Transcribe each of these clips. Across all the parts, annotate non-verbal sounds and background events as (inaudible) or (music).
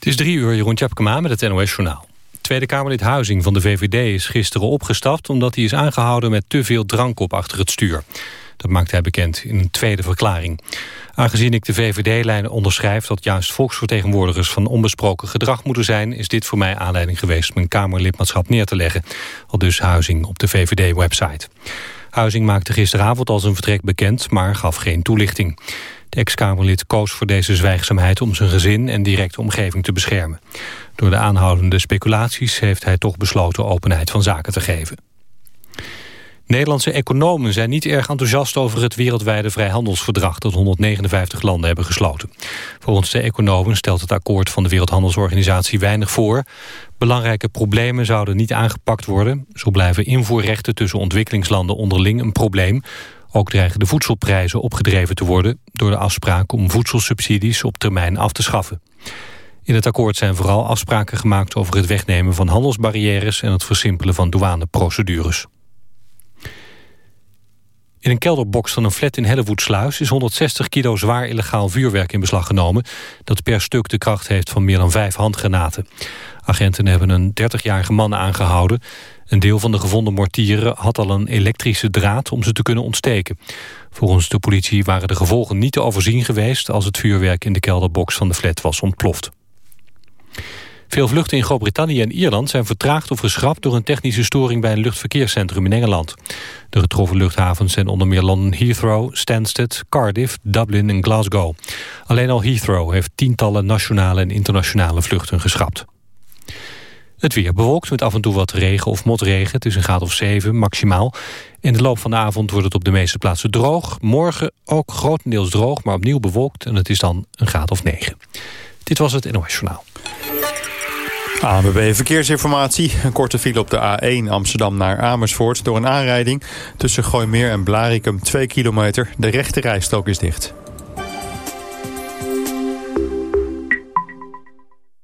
Het is drie uur, Jeroen Tjepkema met het NOS-journaal. Tweede Kamerlid Huizing van de VVD is gisteren opgestapt... omdat hij is aangehouden met te veel drank op achter het stuur. Dat maakte hij bekend in een tweede verklaring. Aangezien ik de VVD-lijn onderschrijf dat juist volksvertegenwoordigers van onbesproken gedrag moeten zijn... is dit voor mij aanleiding geweest mijn Kamerlidmaatschap neer te leggen. Al dus Huizing op de VVD-website. Huizing maakte gisteravond al zijn vertrek bekend, maar gaf geen toelichting. De ex-Kamerlid koos voor deze zwijgzaamheid om zijn gezin en directe omgeving te beschermen. Door de aanhoudende speculaties heeft hij toch besloten openheid van zaken te geven. Nederlandse economen zijn niet erg enthousiast over het wereldwijde vrijhandelsverdrag dat 159 landen hebben gesloten. Volgens de economen stelt het akkoord van de Wereldhandelsorganisatie weinig voor. Belangrijke problemen zouden niet aangepakt worden. Zo blijven invoerrechten tussen ontwikkelingslanden onderling een probleem. Ook dreigen de voedselprijzen opgedreven te worden... door de afspraak om voedselsubsidies op termijn af te schaffen. In het akkoord zijn vooral afspraken gemaakt over het wegnemen van handelsbarrières... en het versimpelen van douaneprocedures. In een kelderbox van een flat in Hellevoetsluis is 160 kilo zwaar illegaal vuurwerk in beslag genomen... dat per stuk de kracht heeft van meer dan vijf handgranaten. Agenten hebben een 30-jarige man aangehouden. Een deel van de gevonden mortieren had al een elektrische draad om ze te kunnen ontsteken. Volgens de politie waren de gevolgen niet te overzien geweest... als het vuurwerk in de kelderbox van de flat was ontploft. Veel vluchten in Groot-Brittannië en Ierland zijn vertraagd of geschrapt door een technische storing bij een luchtverkeerscentrum in Engeland. De getroffen luchthavens zijn onder meer London Heathrow, Stansted, Cardiff, Dublin en Glasgow. Alleen al Heathrow heeft tientallen nationale en internationale vluchten geschrapt. Het weer bewolkt met af en toe wat regen of motregen. Het is een graad of 7 maximaal. In de loop van de avond wordt het op de meeste plaatsen droog. Morgen ook grotendeels droog, maar opnieuw bewolkt. En het is dan een graad of 9. Dit was het NOS Journaal. ANWB Verkeersinformatie. Een korte file op de A1 Amsterdam naar Amersfoort... door een aanrijding tussen Gooimeer en Blarikum 2 kilometer. De rechte rijstrook is dicht.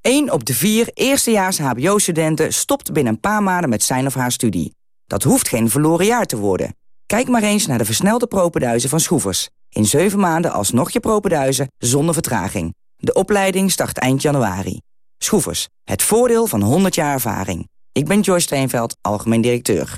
1 op de vier eerstejaars hbo-studenten stopt binnen een paar maanden met zijn of haar studie. Dat hoeft geen verloren jaar te worden. Kijk maar eens naar de versnelde propenduizen van Schroevers. In 7 maanden alsnog je propenduizen zonder vertraging. De opleiding start eind januari. Schroevers, het voordeel van 100 jaar ervaring. Ik ben Joyce Steenveld, algemeen directeur.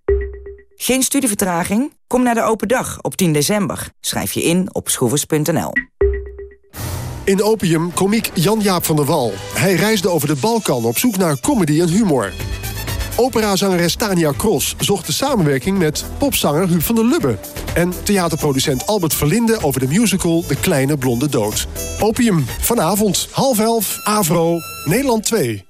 Geen studievertraging? Kom naar de open dag op 10 december. Schrijf je in op schroevers.nl. In Opium komiek Jan-Jaap van der Wal. Hij reisde over de Balkan op zoek naar comedy en humor. Operazangeres Tania Cross zocht de samenwerking met popzanger Huub van der Lubbe. En theaterproducent Albert Verlinde over de musical De Kleine Blonde Dood. Opium, vanavond, half elf, Avro, Nederland 2.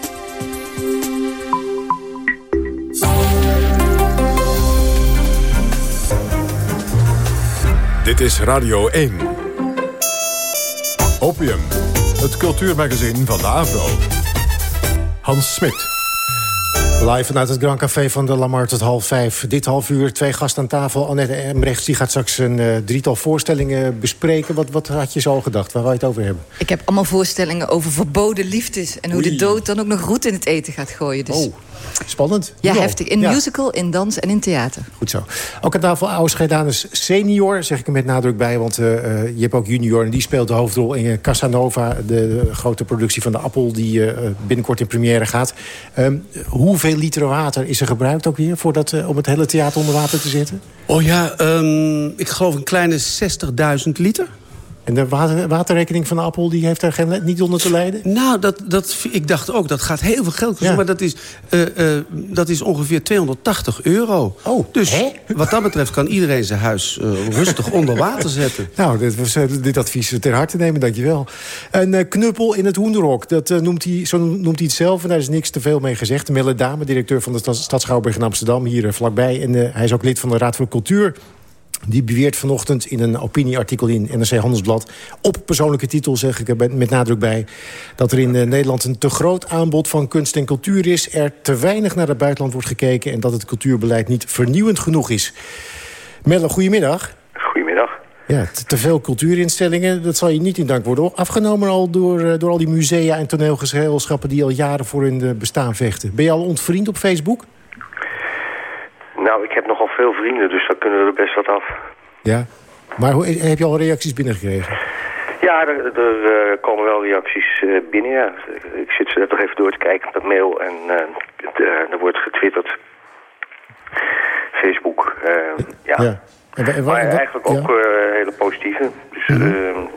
Dit is Radio 1. Opium, het cultuurmagazin van de Avro. Hans Smit. Live vanuit het Grand Café van de Lamar tot half vijf. Dit half uur, twee gasten aan tafel. Annette Embrechts die gaat straks een uh, drietal voorstellingen bespreken. Wat, wat had je zo gedacht? Waar wil je het over hebben? Ik heb allemaal voorstellingen over verboden liefdes. En hoe de dood dan ook nog roet in het eten gaat gooien. Dus... Oh, spannend. Ja, heftig. In musical, in dans en in theater. Goed zo. Ook aan tafel Aus Scheidanus senior, zeg ik er met nadruk bij. Want uh, je hebt ook junior en die speelt de hoofdrol in Casanova. De, de grote productie van de Appel die uh, binnenkort in première gaat. Um, hoeveel liter water is er gebruikt ook weer... Voor dat, uh, om het hele theater onder water te zetten? Oh ja, um, ik geloof een kleine 60.000 liter. En de water, waterrekening van de Appel die heeft daar geen, niet onder te lijden? Nou, dat, dat, ik dacht ook, dat gaat heel veel geld kosten. Maar dat is, uh, uh, dat is ongeveer 280 euro. Oh, Dus hè? wat dat betreft kan iedereen zijn huis uh, rustig (laughs) onder water zetten. Nou, dit, was, dit advies ter harte nemen, dankjewel. Een knuppel in het hoenderhok, dat, noemt hij, zo noemt hij het zelf. En daar is niks te veel mee gezegd. Melle Dame, directeur van de Stad Schouwburg in Amsterdam, hier vlakbij. En hij is ook lid van de Raad voor Cultuur. Die beweert vanochtend in een opinieartikel in NRC Handelsblad... op persoonlijke titel, zeg ik er met nadruk bij... dat er in Nederland een te groot aanbod van kunst en cultuur is... er te weinig naar het buitenland wordt gekeken... en dat het cultuurbeleid niet vernieuwend genoeg is. Melle, goedemiddag. Goedemiddag. Ja, te veel cultuurinstellingen, dat zal je niet in dank worden afgenomen... al door, door al die musea en toneelgezelschappen die al jaren voor hun bestaan vechten. Ben je al ontvriend op Facebook? Nou, ik heb nogal veel vrienden, dus dan kunnen we er best wat af. Ja, maar hoe, heb je al reacties binnengekregen? Ja, er, er uh, komen wel reacties uh, binnen, ja. Ik zit ze net nog even door te kijken op het mail en uh, er wordt getwitterd. Facebook, ja. ja. En, en, maar eigenlijk ook ja. hele positieve. Dus mm -hmm.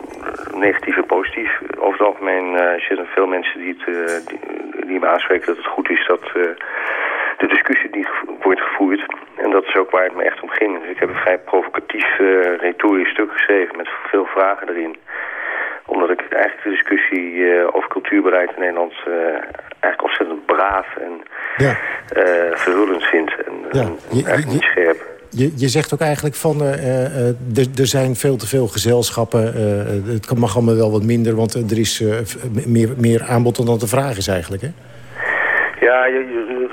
negatief en positief. Over het algemeen zitten veel mensen die, het, die, die me aanspreken dat het goed is dat de discussie die wordt gevoerd. En dat is ook waar het me echt om ging. Dus ik heb een vrij provocatief uh, retorisch stuk geschreven met veel vragen erin. Omdat ik eigenlijk de discussie uh, over cultuurbeleid in Nederland uh, eigenlijk ontzettend braaf en ja. verhullend vind. En, ja. en eigenlijk niet scherp. Je, je zegt ook eigenlijk van, er zijn veel te veel gezelschappen. het mag allemaal wel wat minder, want er is meer, meer aanbod dan dat de vraag is eigenlijk, hè? Ja, je, je,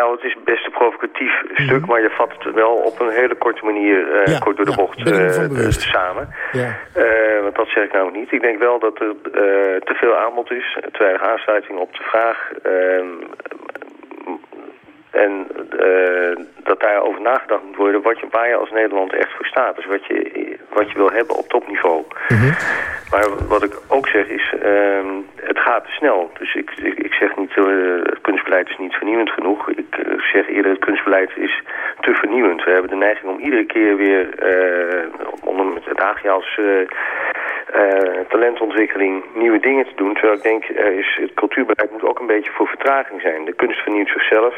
zei het is best een provocatief stuk, mm -hmm. maar je vat het wel op een hele korte manier, uh, ja, kort door de ja, bocht, uh, samen. Ja. Uh, want dat zeg ik nou niet. Ik denk wel dat er te veel aanbod is, te weinig aansluiting op de vraag. Ehm, en dat daarover nagedacht moet worden wat je, waar je als Nederland echt voor staat. Dus wat je, wat je wil hebben op topniveau. Mm -hmm. Maar wat ik ook zeg is, uh, het gaat te snel. Dus ik, ik, ik zeg niet, uh, het kunstbeleid is niet vernieuwend genoeg. Ik uh, zeg eerder, het kunstbeleid is te vernieuwend. We hebben de neiging om iedere keer weer uh, onder het Hagia's talentontwikkeling nieuwe dingen te doen. Terwijl ik denk, is, het cultuurbeleid moet ook een beetje voor vertraging zijn. De kunst vernieuwt zichzelf.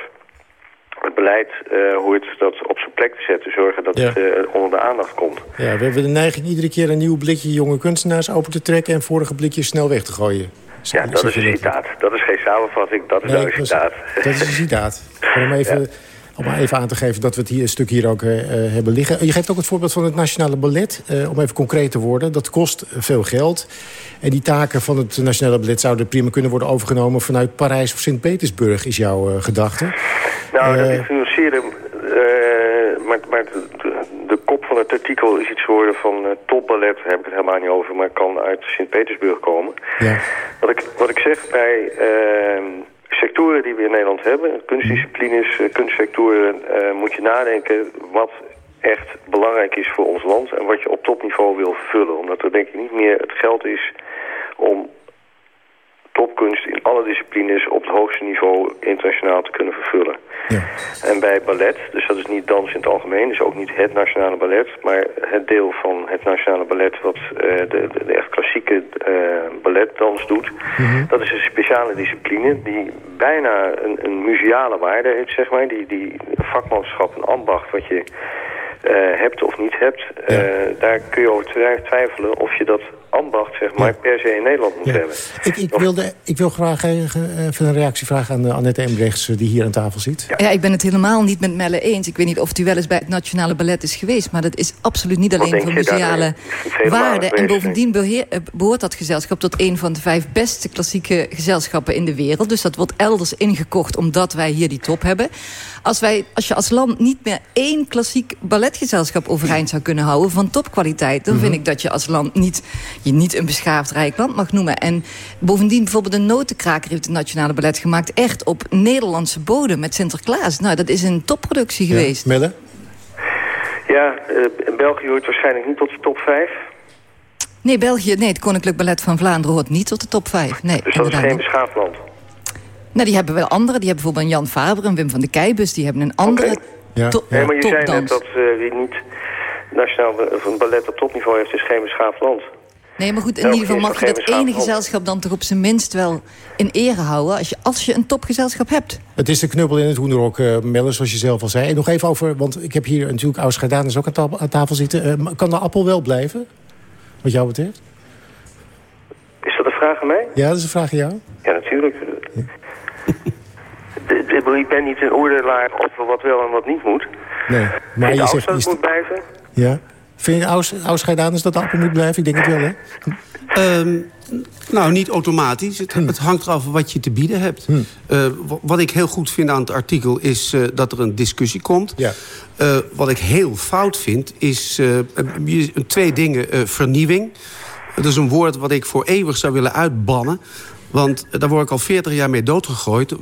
Het beleid uh, hoort dat op zijn plek te zetten. Zorgen dat Ja. het uh, onder de aandacht komt. Ja, we hebben de neiging iedere keer een nieuw blikje jonge kunstenaars open te trekken... en vorige blikjes snel weg te gooien. Ja, dat is een citaat. Dat is geen samenvatting, dat is Nee, een citaat. Dat is een citaat. Om even, (laughs) om maar even aan te geven dat we het hier, een stuk hier ook eh, eh, hebben liggen. Je geeft ook het voorbeeld van het Nationale Ballet. eh, om even concreet te worden. Dat kost veel geld. En die taken van het Nationale Ballet zouden prima kunnen worden overgenomen... vanuit Parijs of Sint-Petersburg, is jouw gedachte. Nou, dat ik financieren... maar maar de, kop van het artikel is iets geworden van eh, topballet. Daar heb ik het helemaal niet over, maar kan uit Sint-Petersburg komen. Ja. Wat ik, wat ik zeg bij sectoren die we in Nederland hebben, kunstdisciplines, eh, kunstsectoren, eh, moet je nadenken wat echt belangrijk is voor ons land en wat je op topniveau wil vervullen. Omdat er denk ik niet meer het geld is om topkunst in alle disciplines op het hoogste niveau internationaal te kunnen vervullen. En bij ballet, dus dat is niet dans in het algemeen, dus ook niet het nationale ballet, maar het deel van het nationale ballet wat eh, de, de, de echt klassieke eh, balletdans doet, dat is een speciale discipline die bijna een, een museale waarde heeft, zeg maar. Die, die vakmanschap, een ambacht wat je eh, hebt of niet hebt, daar kun je over twi- twijfelen of je dat ambacht, zeg maar, per se in Nederland moet hebben. Ik, ik, wilde, ik wil graag even even een reactie vragen aan eh, Annette Embrechts... eh, die hier aan tafel zit. Ja, ik ben het helemaal niet met Melle eens. Ik weet niet of u wel eens bij het Nationale Ballet is geweest... maar dat is absoluut niet alleen daar museale waarde. En bovendien beheer- eh, behoort dat gezelschap tot een van de vijf beste klassieke gezelschappen in de wereld. Dus dat wordt elders ingekocht omdat wij hier die top hebben. Als, wij, als je als land niet meer één klassiek balletgezelschap overeind zou kunnen houden... van topkwaliteit, dan vind ik dat je als land niet, je niet een beschaafd rijk land mag noemen. En bovendien bijvoorbeeld een notenkraker heeft het Nationale Ballet gemaakt... echt op Nederlandse bodem met Sinterklaas. Nou, dat is een topproductie geweest. Melle? Ja, eh, België hoort waarschijnlijk niet tot de top 5. Nee, België, nee, het Koninklijk Ballet van Vlaanderen hoort niet tot de top 5. Nee, Dus dat is geen beschaafd land. Nou, die hebben wel andere. Die hebben bijvoorbeeld een Jan Faber en Wim van de Keibus. Die hebben een andere Ja. to- Nee, maar je zei net topdans. dat eh, wie niet nationaal of een ballet op topniveau heeft, is geen beschaafd land. Nee, maar goed, in ieder geval mag je dat ene gezelschap dan toch op zijn minst wel in ere houden... als je, als je een topgezelschap hebt. Het is de knuppel in het hoenderhok, uh, Melle, zoals je zelf al zei. En nog even over, want ik heb hier natuurlijk Aus ook aan, aan tafel zitten. Uh, kan de appel wel blijven, wat jou betreft? Is dat een vraag aan mij? Ja, dat is een vraag aan jou. Ja, natuurlijk. (laughs) ik ben niet een oordelaar over wat wel en wat niet moet. Nee, maar je zegt... het moet blijven? Ja. Vind je Aus, dat de appel moet blijven? Ik denk het wel, hè? Hm. nou, niet automatisch. Het, hm. het, hangt eraf wat je te bieden hebt. Hm. Uh, wat ik heel goed vind aan het artikel is uh, dat er een discussie komt. Ja. Uh, wat ik heel fout vind is twee dingen. vernieuwing. Dat is een woord wat ik voor eeuwig zou willen uitbannen. Want daar word ik al 40 jaar mee doodgegooid.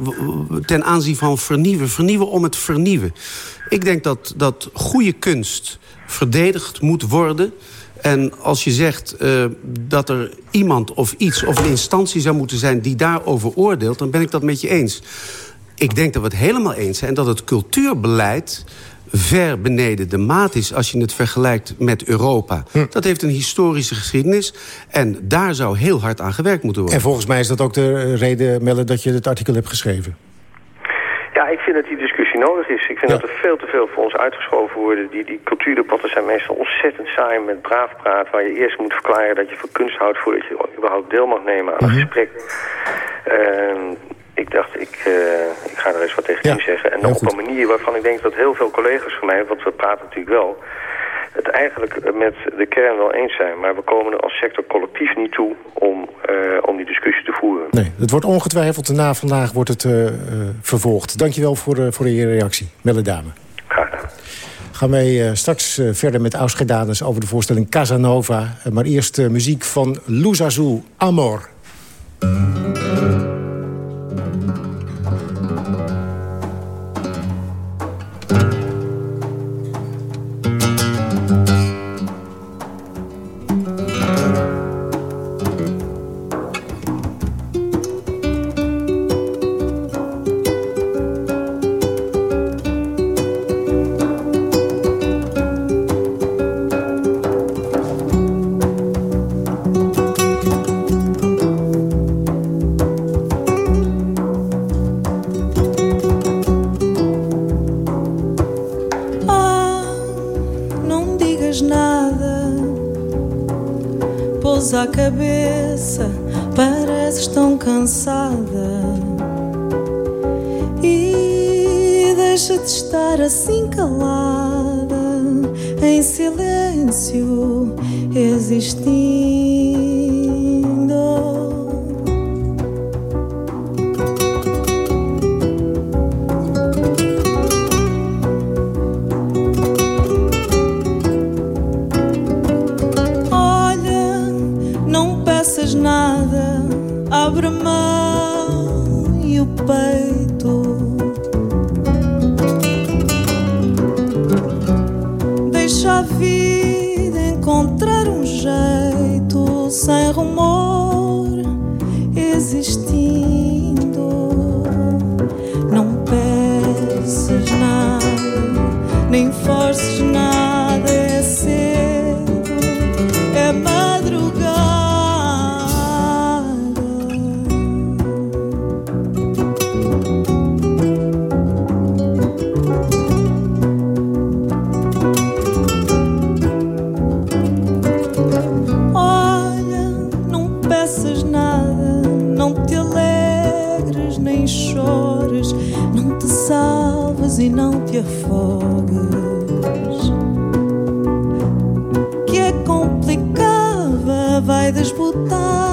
Ten aanzien van vernieuwen. Vernieuwen om het vernieuwen. Ik denk dat, dat goede kunst verdedigd moet worden. En als je zegt uh, dat er iemand of iets of een instantie zou moeten zijn... die daarover oordeelt, dan ben ik dat met je eens. Ik denk dat we het helemaal eens zijn dat het cultuurbeleid ver beneden de maat is als je het vergelijkt met Europa. Hm. Dat heeft een historische geschiedenis en daar zou heel hard aan gewerkt moeten worden. En volgens mij is dat ook de reden, Melle, dat je het artikel hebt geschreven. Ja, ik vind dat die discussie nodig is. Ik vind dat er veel te veel voor ons uitgeschoven worden. Die, die cultuurdebatten zijn meestal ontzettend saai met braaf praat... waar je eerst moet verklaren dat je van kunst houdt... voordat je überhaupt deel mag nemen aan een mhm. gesprek. Uh, ik dacht, ik, uh, ik ga er eens wat tegen ja, zeggen. En op een manier waarvan ik denk dat heel veel collega's van mij... want we praten natuurlijk wel het eigenlijk met de kern wel eens zijn. Maar we komen er als sector collectief niet toe om, uh, om die discussie te voeren. Nee, het wordt ongetwijfeld na vandaag wordt het uh, uh, vervolgd. Dankjewel voor, uh, voor je reactie, Melle Dame. Graag gedaan. Gaan wij straks verder met Ausgedanes over de voorstelling Casanova. maar eerst muziek van Luz Azul, Amor. abre mão e o peito. Deixa a vida encontrar um jeito sem rumor existindo. Não peças nada, nem forças nada. que é complicada vai disputar.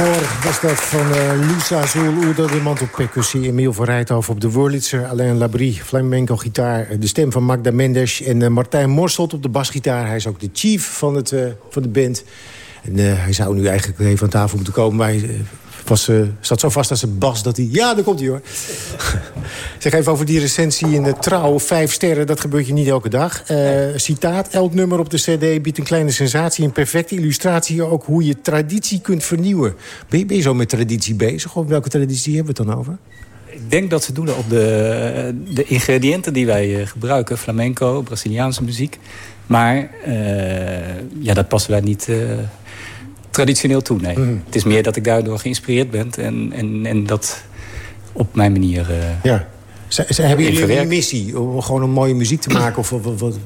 Amor was dat van uh, Lisa Azul, de Mantel percussie... Emiel van Rijthoven op de Wurlitzer, Alain Labrie, flamenco gitaar... de stem van Magda Mendes en uh, Martijn Morselt op de basgitaar. Hij is ook de chief van, het, van de band. En hij zou nu eigenlijk even aan tafel moeten komen... maar was, uh, zat zo vast aan zijn bas dat hij... Ja, daar komt hij hoor. (laughs) zeg even over die recensie in de Trouw. Vijf sterren, dat gebeurt je niet elke dag. Uh, citaat, elk nummer op de cd biedt een kleine sensatie... een perfecte illustratie ook hoe je traditie kunt vernieuwen. Ben je, ben je zo met traditie bezig? Of welke traditie hebben we het dan over? Ik denk dat ze doelen op de, de ingrediënten die wij gebruiken. Flamenco, Braziliaanse muziek. Maar uh, ja, dat passen wij niet traditioneel toe, nee. Mm. Het is meer dat ik daardoor geïnspireerd ben en, en, en dat op mijn manier... Uh, ja. Hebben jullie een missie om gewoon een mooie muziek te (clears throat) maken? Of, wat, wat?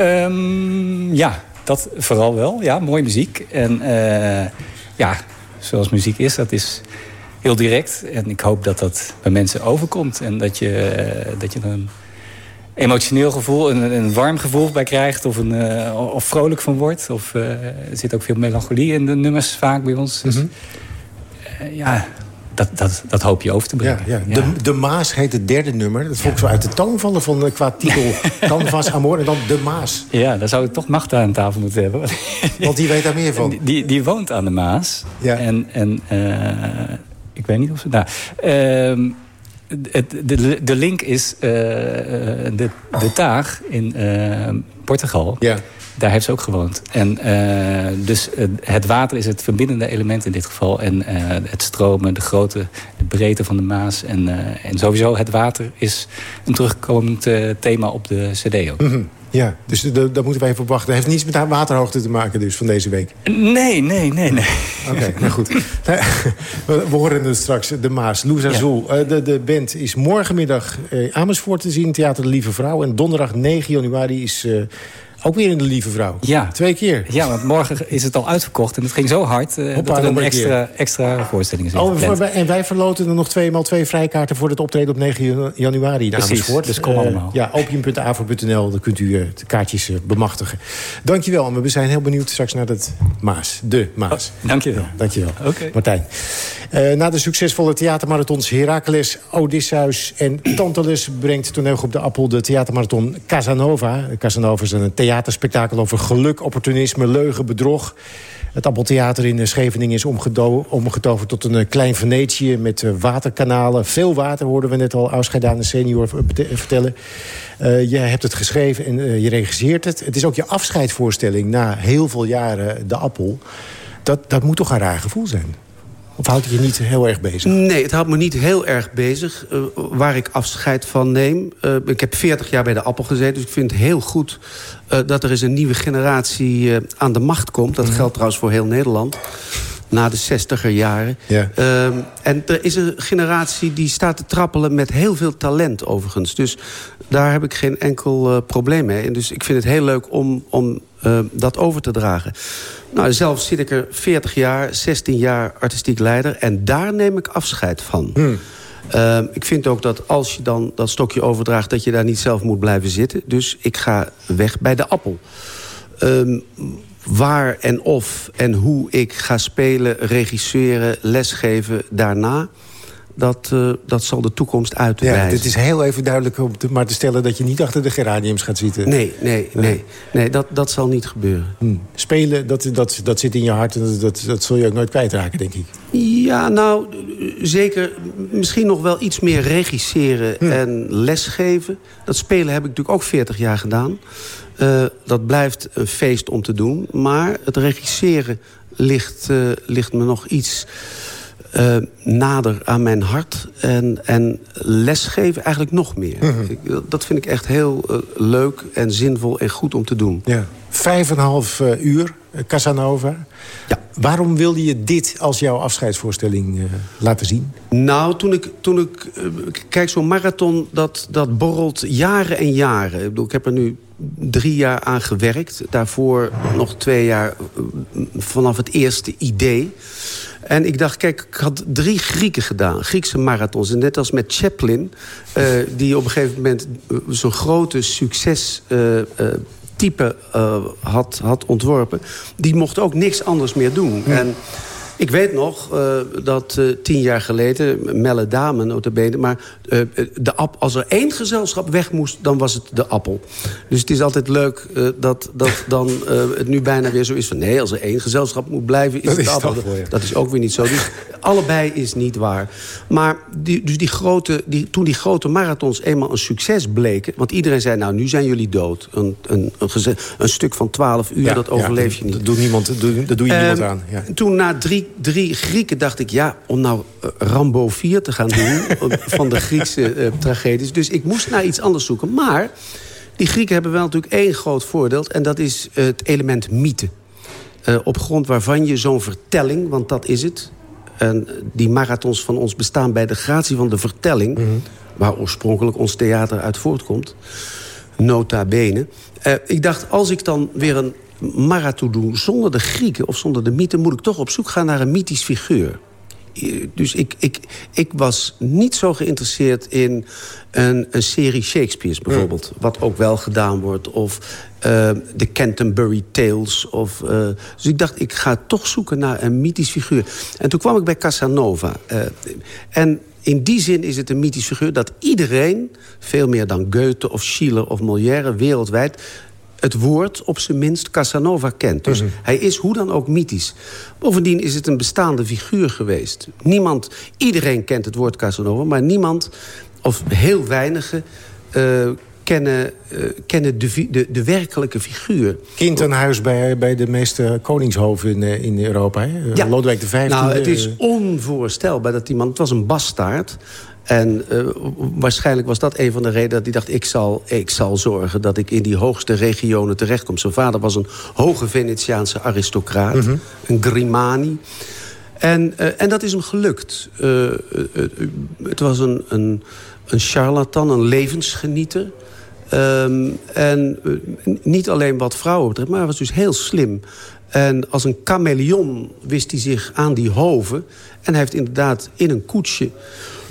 Um, ja, dat vooral wel. Ja, mooie muziek. En uh, ja, zoals muziek is, dat is heel direct. En ik hoop dat dat bij mensen overkomt. En dat je, uh, dat je een emotioneel gevoel, een, een warm gevoel bij krijgt... of, een, uh, of vrolijk van wordt. Of, uh, er zit ook veel melancholie in de nummers vaak bij ons. Dus, mm -hmm. uh, ja, dat, dat, dat hoop je over te brengen. Ja, ja. De, de Maas heet het derde nummer. Dat vond ik zo uit de toon vallen van, qua titel. (laughs) Canvas Amor en dan De Maas. Ja, dan zou ik toch Magda aan tafel moeten hebben. (laughs) Want die weet daar meer van. Die, die woont aan de Maas. Ja. En, en ik weet niet of ze... Nou, de, de link is uh, de, de Taag in uh, Portugal. Ja. Daar heeft ze ook gewoond. En uh, dus het water is het verbindende element in dit geval. En het stromen, de grootte, de breedte van de Maas. En, en sowieso het water is een terugkomend thema op de cd ook. Mm -hmm. Ja, dus daar moeten we even op wachten. Dat heeft niets met haar waterhoogte te maken dus van deze week? Nee, nee, nee, nee. Oké, okay, nou goed. (laughs) We horen het straks, de Maas. Loes Azul. Ja. De, de band is morgenmiddag eh, Amersfoort te zien. Theater De Lieve Vrouw. En donderdag 9 januari is... Ook weer in de Lieve Vrouw. Ja. Twee keer. Ja, want morgen is het al uitverkocht. En het ging zo hard uh, Hoppa, dat er een extra, extra voorstelling is. Oh, voor, en wij verloten er nog tweemaal twee vrijkaarten... voor het optreden op 9 januari in Amersfoort. dus kom allemaal. Uh, ja, opium.avo.nl, daar kunt u uh, de kaartjes bemachtigen. Dankjewel, maar we zijn heel benieuwd straks naar het Maas. De Maas. Oh, dankjewel. Ja, dankjewel. Okay. Martijn. na de succesvolle theatermarathons Heracles, Odysseus en Tantalus... brengt toneelgroep De Appel de theatermarathon Casanova. Casanova is een theaterspektakel over geluk, opportunisme, leugen, bedrog. Het Appeltheater in Scheveningen is omgetoverd tot een klein Venetië... met waterkanalen, veel water, hoorden we net al Ausgeidaan senior vertellen. Je hebt het geschreven en je regisseert het. Het is ook je afscheidsvoorstelling na heel veel jaren De Appel. Dat, dat moet toch een raar gevoel zijn? Of houdt het je niet heel erg bezig? Nee, het houdt me niet heel erg bezig. Uh, waar ik afscheid van neem. Uh, ik heb 40 jaar bij de Appel gezeten. Dus ik vind het heel goed uh, dat er eens een nieuwe generatie aan de macht komt. Dat mm. geldt trouwens voor heel Nederland. Na de 60er jaren. Ja. en er is een generatie die staat te trappelen met heel veel talent overigens. Dus daar heb ik geen enkel probleem mee. En dus ik vind het heel leuk om, om dat over te dragen. Nou, zelf zit ik er 40 jaar, 16 jaar artistiek leider... en daar neem ik afscheid van. Hmm. Uh, ik vind ook dat als je dan dat stokje overdraagt... dat je daar niet zelf moet blijven zitten. Dus ik ga weg bij de appel. Um, waar en of en hoe ik ga spelen, regisseren, lesgeven daarna dat, uh, dat zal de toekomst uitwijzen. Ja, het is heel even duidelijk om te, maar te stellen... dat je niet achter de geraniums gaat zitten. Nee, nee, nee. nee dat, dat zal niet gebeuren. Hm. Spelen, dat, dat, dat zit in je hart en dat, dat zul je ook nooit kwijtraken, denk ik. Ja, nou, zeker. Misschien nog wel iets meer regisseren hm. en lesgeven. Dat spelen heb ik natuurlijk ook 40 jaar gedaan. Uh, dat blijft een feest om te doen. Maar het regisseren ligt, uh, ligt me nog iets uh, nader aan mijn hart. En, en lesgeven eigenlijk nog meer. Mhm. ik, dat vind ik echt heel uh, leuk en zinvol en goed om te doen. Ja. Vijf en een half uh, uur, Casanova. Ja. Waarom wilde je dit als jouw afscheidsvoorstelling laten zien? Nou, toen ik... Toen ik kijk, zo'n marathon, dat, dat borrelt jaren en jaren. Ik, bedoel, ik heb er nu drie jaar aan gewerkt. Daarvoor nog twee jaar vanaf het eerste idee. En ik dacht, kijk, ik had drie Grieken gedaan. Griekse marathons. En net als met Chaplin, uh, die op een gegeven moment zo'n grote succes... Uh, uh, type had, had ontworpen... die mocht ook niks anders meer doen. En ik weet nog uh, dat uh, tien jaar geleden, Melle Dame notabene... maar uh, de app, als er één gezelschap weg moest, dan was het de appel. Dus het is altijd leuk dat, dat dan het nu bijna weer zo is van... nee, als er één gezelschap moet blijven, is dat het is appel. toch, ja. Dat is ook weer niet zo. Dus allebei is niet waar. Maar die, dus die grote, die, toen die grote marathons eenmaal een succes bleken... want iedereen zei, nou, nu zijn jullie dood. Een, een, een, stuk van twaalf uur, Ja, dat ja, overleef je niet. Dat doet, niemand, dat doe, dat doe je niemand Ehm, aan. Ja. Toen na drie, drie Grieken dacht ik... ja, om nou eh, Rambo 4 te gaan doen... (laughs) van de Griekse eh, tragedies. Dus ik moest naar iets anders zoeken. Maar die Grieken hebben wel natuurlijk één groot voordeel... en dat is het element mythe. Eh, op grond waarvan je zo'n vertelling, want dat is het... en die marathons van ons bestaan bij de gratie van de vertelling... waar oorspronkelijk ons theater uit voortkomt... nota bene. Eh, ik dacht, als ik dan weer een marathon doe zonder de Grieken of zonder de mythe... moet ik toch op zoek gaan naar een mythisch figuur. Dus ik, ik, ik was niet zo geïnteresseerd in een, een serie Shakespeare's bijvoorbeeld. Wat ook wel gedaan wordt. Of eh, de Canterbury Tales. Of, eh, dus ik dacht, ik ga toch zoeken naar een mythisch figuur. En toen kwam ik bij Casanova. Eh, en in die zin is het een mythisch figuur dat iedereen... veel meer dan Goethe of Schiller of Molière wereldwijd het woord op zijn minst Casanova kent. Dus hij is hoe dan ook mythisch. Bovendien is het een bestaande figuur geweest. Niemand, iedereen kent het woord Casanova... maar niemand, of heel weinigen... eh, kennen, eh, kennen de, de, de werkelijke figuur. Kind aan huis bij, bij de meeste koningshoven in, eh, in Europa. Hè? Ja. Lodewijk XV. Nou, het is onvoorstelbaar dat die man... Het was een bastaard. En eh, waarschijnlijk was dat een van de redenen dat hij dacht... Ik zal, ik zal zorgen dat ik in die hoogste regionen terechtkom. Zijn vader was een hoge Venetiaanse aristocraat. Mhm. Een Grimani. En, eh, en dat is hem gelukt. Eh, het was een, een, een charlatan, een levensgenieter. Ehm, en niet alleen wat vrouwen betreft, maar hij was dus heel slim. En als een chameleon wist hij zich aan die hoven. En hij heeft inderdaad in een koetsje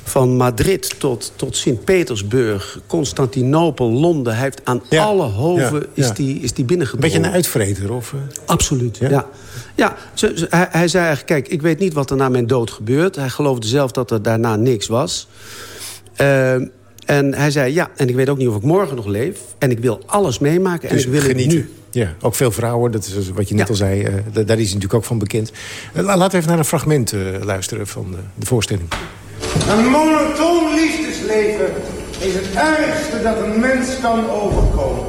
van Madrid tot, tot Sint-Petersburg, Constantinopel, Londen. Hij heeft aan alle hoven ja, is ja. die, is die binnengedrongen. Beetje een uitvreter, of... eh? Absoluut, ja. ja. ze- ze- hij, hij zei eigenlijk, kijk, ik weet niet wat er na mijn dood gebeurt. Hij geloofde zelf dat er daarna niks was. Eh, en hij zei, ja, en ik weet ook niet of ik morgen nog leef. En ik wil alles meemaken en Dus ik wil genieten. het nu. Ja, ook veel vrouwen, dat is wat je net Ja. al zei. eh, da- daar is hij natuurlijk ook van bekend. La- laten we even naar een fragment luisteren van de, de voorstelling. Een monotoon liefdesleven is het ergste dat een mens kan overkomen.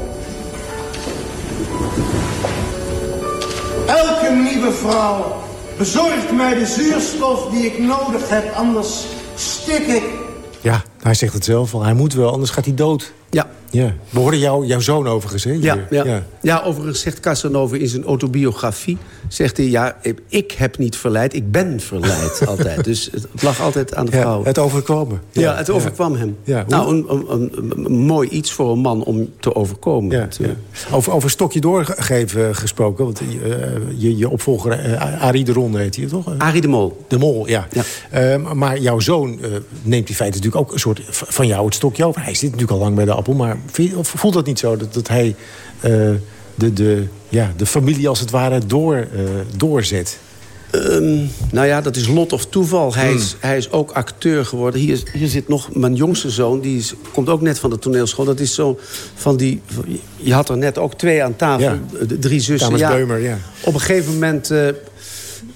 Elke nieuwe vrouw bezorgt mij de zuurstof die ik nodig heb, anders stik ik. Ja, hij zegt het zelf al. Hij moet wel, anders gaat hij dood. Ja. ja. We hoorden jou, jouw zoon overigens, hè? Ja, ja. ja. overigens zegt Casanova in zijn autobiografie... zegt hij, ja, ik heb niet verleid, ik ben verleid (laughs) altijd. Dus het lag altijd aan de Ja, vrouw. het overkwam me. Ja, het overkwam hem. Ja, Nou, een, een, een- een mooi iets voor een man om te overkomen. Over, over stokje doorgeven gesproken. Want eh, je, je opvolger, eh, Arie de Ronde heet hij toch? Arie de Mol. De Mol, ja. Eh, maar jouw zoon eh, neemt in feite natuurlijk ook een soort van jou het stokje over. Hij zit natuurlijk al lang bij de appel. Maar voelt dat niet zo dat, dat hij eh, de, de, ja, de familie als het ware door, eh, doorzet? Ehm, nou ja, dat is lot of toeval. Hij, Hmm. is, hij is ook acteur geworden. Hier, hier zit nog mijn jongste zoon. Die is, komt ook net van de toneelschool. Dat is zo van die... Je had er net ook twee aan tafel. Ja. De drie zussen. Ja, Beumer, ja. Op een gegeven moment... eh,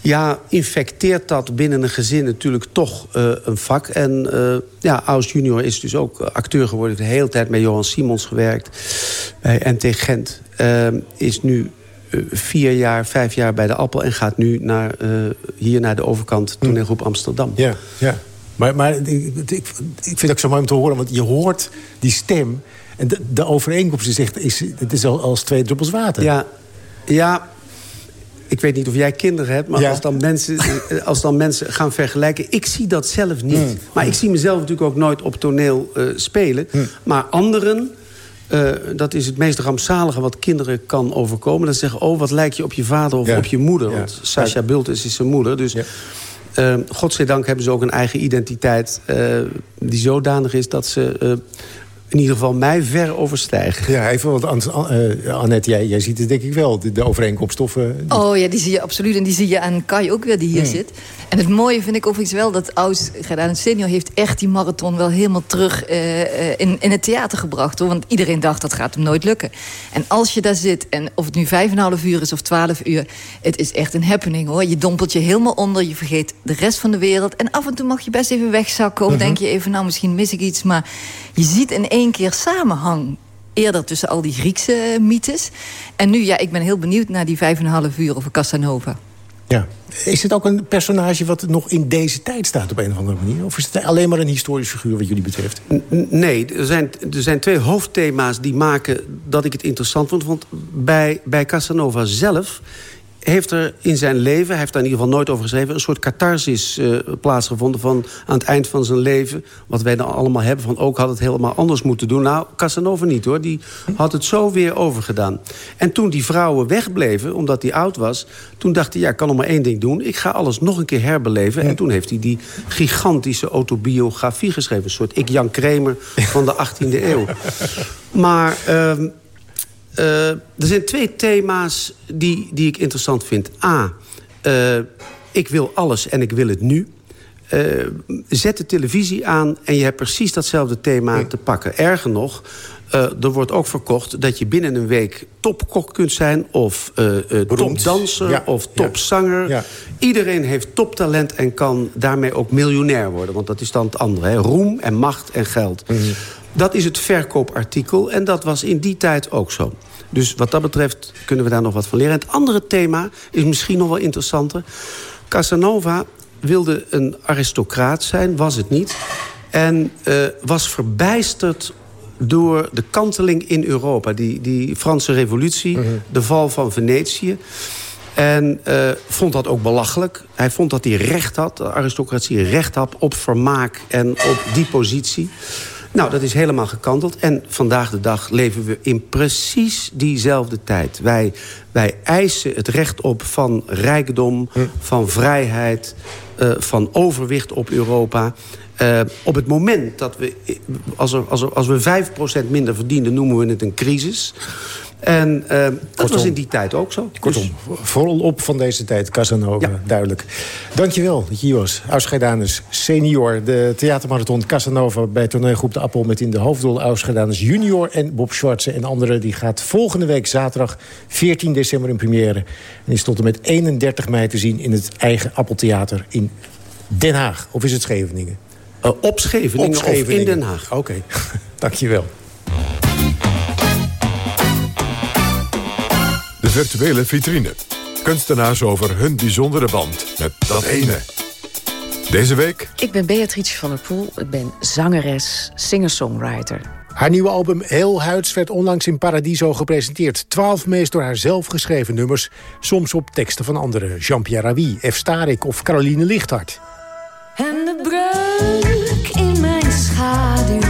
ja, infecteert dat binnen een gezin natuurlijk toch eh, een vak. En eh ja, Aus junior is dus ook eh, acteur geworden. Heeft de hele tijd met Johan Simons gewerkt. Bij NT Gent. Is nu vier jaar, vijf jaar bij de Appel... en gaat nu naar, hier naar de overkant, toneelgroep Amsterdam. Ja, ja. Maar, maar ik, ik, ik vind het ook zo mooi om te horen, want je hoort die stem. En de, de overeenkomst is echt, is, het is al- als twee druppels water. Ja, Ja, ik weet niet of jij kinderen hebt, maar als, dan mensen, eh, als dan mensen gaan vergelijken... ik zie dat zelf niet. Hmm. Maar ik zie mezelf natuurlijk ook nooit op toneel uh, spelen. Hmm. Maar anderen, uh, dat is het meest rampzalige wat kinderen kan overkomen. Dat ze zeggen, oh, wat lijk je op je vader of Ja. op je moeder. Want Sascha Bultes is zijn moeder, dus... Uh, godzijdank hebben ze ook een eigen identiteit uh, die zodanig is dat ze uh, in ieder geval mij ver overstijgen. Ja, even, want An- uh, Annette, jij, jij ziet het denk ik wel, de, de overeenkomststoffen. Oh ja, die zie je absoluut. En die zie je aan Kai ook weer, die hier Hmm. zit. En het mooie vind ik overigens wel dat Aus Gedaan Senior... heeft echt die marathon wel helemaal terug eh, eh, in, in het theater gebracht. Hoor. Want iedereen dacht, dat gaat hem nooit lukken. En als je daar zit, en of het nu vijf en een half uur is of twaalf uur... het is echt een happening, hoor. Je dompelt je helemaal onder, je vergeet de rest van de wereld. En af en toe mag je best even wegzakken. Of Mhm. denk je even, nou, misschien mis ik iets. Maar je ziet in één keer samenhang eerder tussen al die Griekse mythes. En nu, ja, ik ben heel benieuwd naar die vijf en een half uur over Casanova. Ja. Is het ook een personage wat nog in deze tijd staat op een of andere manier? Of is het alleen maar een historisch figuur wat jullie betreft? N- Nee, er zijn, er zijn twee hoofdthema's die maken dat ik het interessant vond. Want bij, bij Casanova zelf heeft er in zijn leven... hij heeft daar in ieder geval nooit over geschreven... een soort catharsis uh, plaatsgevonden van aan het eind van zijn leven. Wat wij dan allemaal hebben van ook had het helemaal anders moeten doen. Nou, Casanova niet hoor. Die had het zo weer overgedaan. En toen die vrouwen wegbleven, omdat hij oud was... toen dacht hij, ja, ik kan nog maar één ding doen. Ik ga alles nog een keer herbeleven. En toen heeft hij die gigantische autobiografie geschreven. Een soort ik Jan Kramer van de 18e eeuw. (laughs) Maar... Uh, uh, er zijn twee thema's die, die ik interessant vind. A, uh, ik wil alles en ik wil het nu. Uh, zet de televisie aan en je hebt precies datzelfde thema te pakken. Erger nog, er wordt ook verkocht dat je binnen een week topkok kunt zijn... of topdanser ja. of topzanger. Ja. Ja. Iedereen heeft toptalent en kan daarmee ook miljonair worden. Want dat is dan het andere. Hè? Roem en macht en geld. Mhm. Mm -hmm. Dat is het verkoopartikel en dat was in die tijd ook zo. Dus wat dat betreft kunnen we daar nog wat van leren. En het andere thema is misschien nog wel interessanter. Casanova wilde een aristocraat zijn, was het niet. En uh, was verbijsterd door de kanteling in Europa. Die, die Franse revolutie, -hmm. de val van Venetië. En uh, vond dat ook belachelijk. Hij vond dat hij recht had, de aristocratie recht had... op vermaak en op die positie. Nou, dat is helemaal gekanteld. En vandaag de dag leven we in precies diezelfde tijd. Wij, wij eisen het recht op van rijkdom, hm. van vrijheid... Uh, van overwicht op Europa... Uh, op het moment dat we, als, er, als, er, als we 5% minder verdienen, noemen we het een crisis. En uh, dat Kortom, was in die tijd ook zo. Kortom, dus... volop van deze tijd, Casanova, ja. duidelijk. Dankjewel dat je hier was. Ausgeidanus senior, de theatermarathon Casanova... bij toneelgroep De Appel met in de hoofdrol Ausgeidanus junior... en Bob Schwartze en anderen. Die gaat volgende week zaterdag 14 december in première. En is tot en met 31 mei te zien in het eigen Appeltheater in Den Haag. Of is het Scheveningen? Uh, op Scheveningen, op Scheveningen. of in Den Haag. Oké, okay. (laughs) dankjewel. Virtuele vitrine. Kunstenaars over hun bijzondere band met dat ene. Deze week... Ik ben Beatrice van der Poel. Ik ben zangeres, singer-songwriter. Haar nieuwe album Heel Huids werd onlangs in Paradiso gepresenteerd. Twaalf meest door haar zelf geschreven nummers. Soms op teksten van anderen. Jean-Pierre Ravi, F. Starik of Caroline Lichthart. En de breuk in mijn schaduw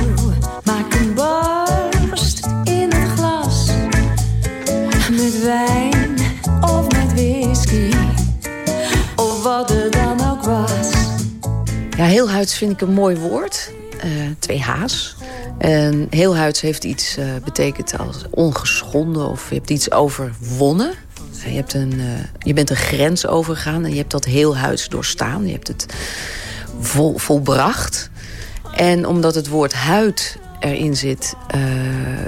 Ja, heel huids vind ik een mooi woord. Uh, twee H's. En heel huids heeft iets, uh, betekent als ongeschonden of je hebt iets overwonnen. Je, hebt een, uh, je bent een grens overgegaan en je hebt dat heel huids doorstaan. Je hebt het vol, volbracht. En omdat het woord huid erin zit,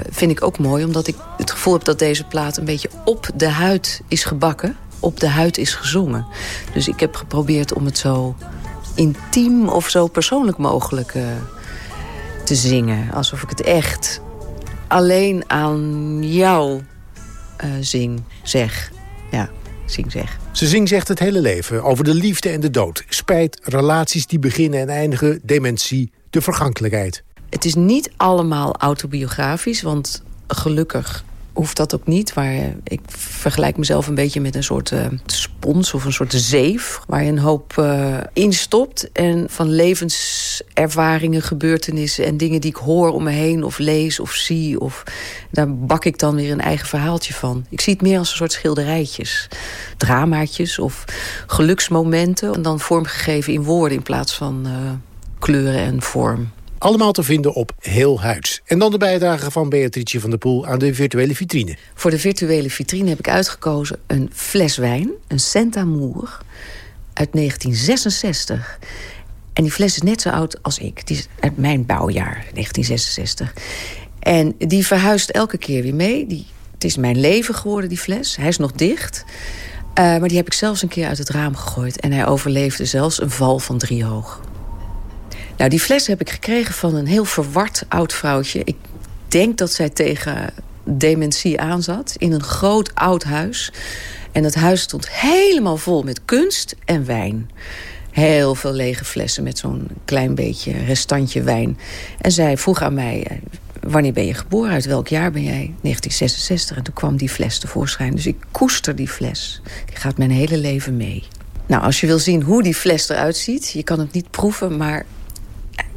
vind ik ook mooi. Omdat ik het gevoel heb dat deze plaat een beetje op de huid is gebakken. Op de huid is gezongen. Dus ik heb geprobeerd om het zo intiem of zo persoonlijk mogelijk uh, te zingen. Alsof ik het echt alleen aan jou uh, zing, zeg. Ja, zing, zeg. Ze zingt zegt het hele leven over de liefde en de dood. Spijt, relaties die beginnen en eindigen, dementie, de vergankelijkheid. Het is niet allemaal autobiografisch, want gelukkig hoeft dat ook niet. Maar ik vergelijk mezelf een beetje met een soort uh, spons of een soort zeef... waar je een hoop uh, instopt. En van levenservaringen, gebeurtenissen en dingen die ik hoor om me heen... of lees of zie, of, daar bak ik dan weer een eigen verhaaltje van. Ik zie het meer als een soort schilderijtjes. Dramaatjes of geluksmomenten. En dan vormgegeven in woorden in plaats van uh, kleuren en vorm. Allemaal te vinden op Heel Huids. En dan de bijdrage van Beatrice van der Poel aan de virtuele vitrine. Voor de virtuele vitrine heb ik uitgekozen een fles wijn. Een Saint-Amour uit 1966. En die fles is net zo oud als ik. Die is uit mijn bouwjaar, 1966. En die verhuist elke keer weer mee. Die, het is mijn leven geworden, die fles. Hij is nog dicht. Uh, maar die heb ik zelfs een keer uit het raam gegooid. En hij overleefde zelfs een val van drie hoog. Nou, die fles heb ik gekregen van een heel verward oud vrouwtje. Ik denk dat zij tegen dementie aanzat. In een groot oud huis. En het huis stond helemaal vol met kunst en wijn. Heel veel lege flessen met zo'n klein beetje restantje wijn. En zij vroeg aan mij, eh, wanneer ben je geboren? Uit welk jaar ben jij? 1966. En toen kwam die fles tevoorschijn. Dus ik koester die fles. Die gaat mijn hele leven mee. Nou, als je wil zien hoe die fles eruit ziet... je kan het niet proeven, maar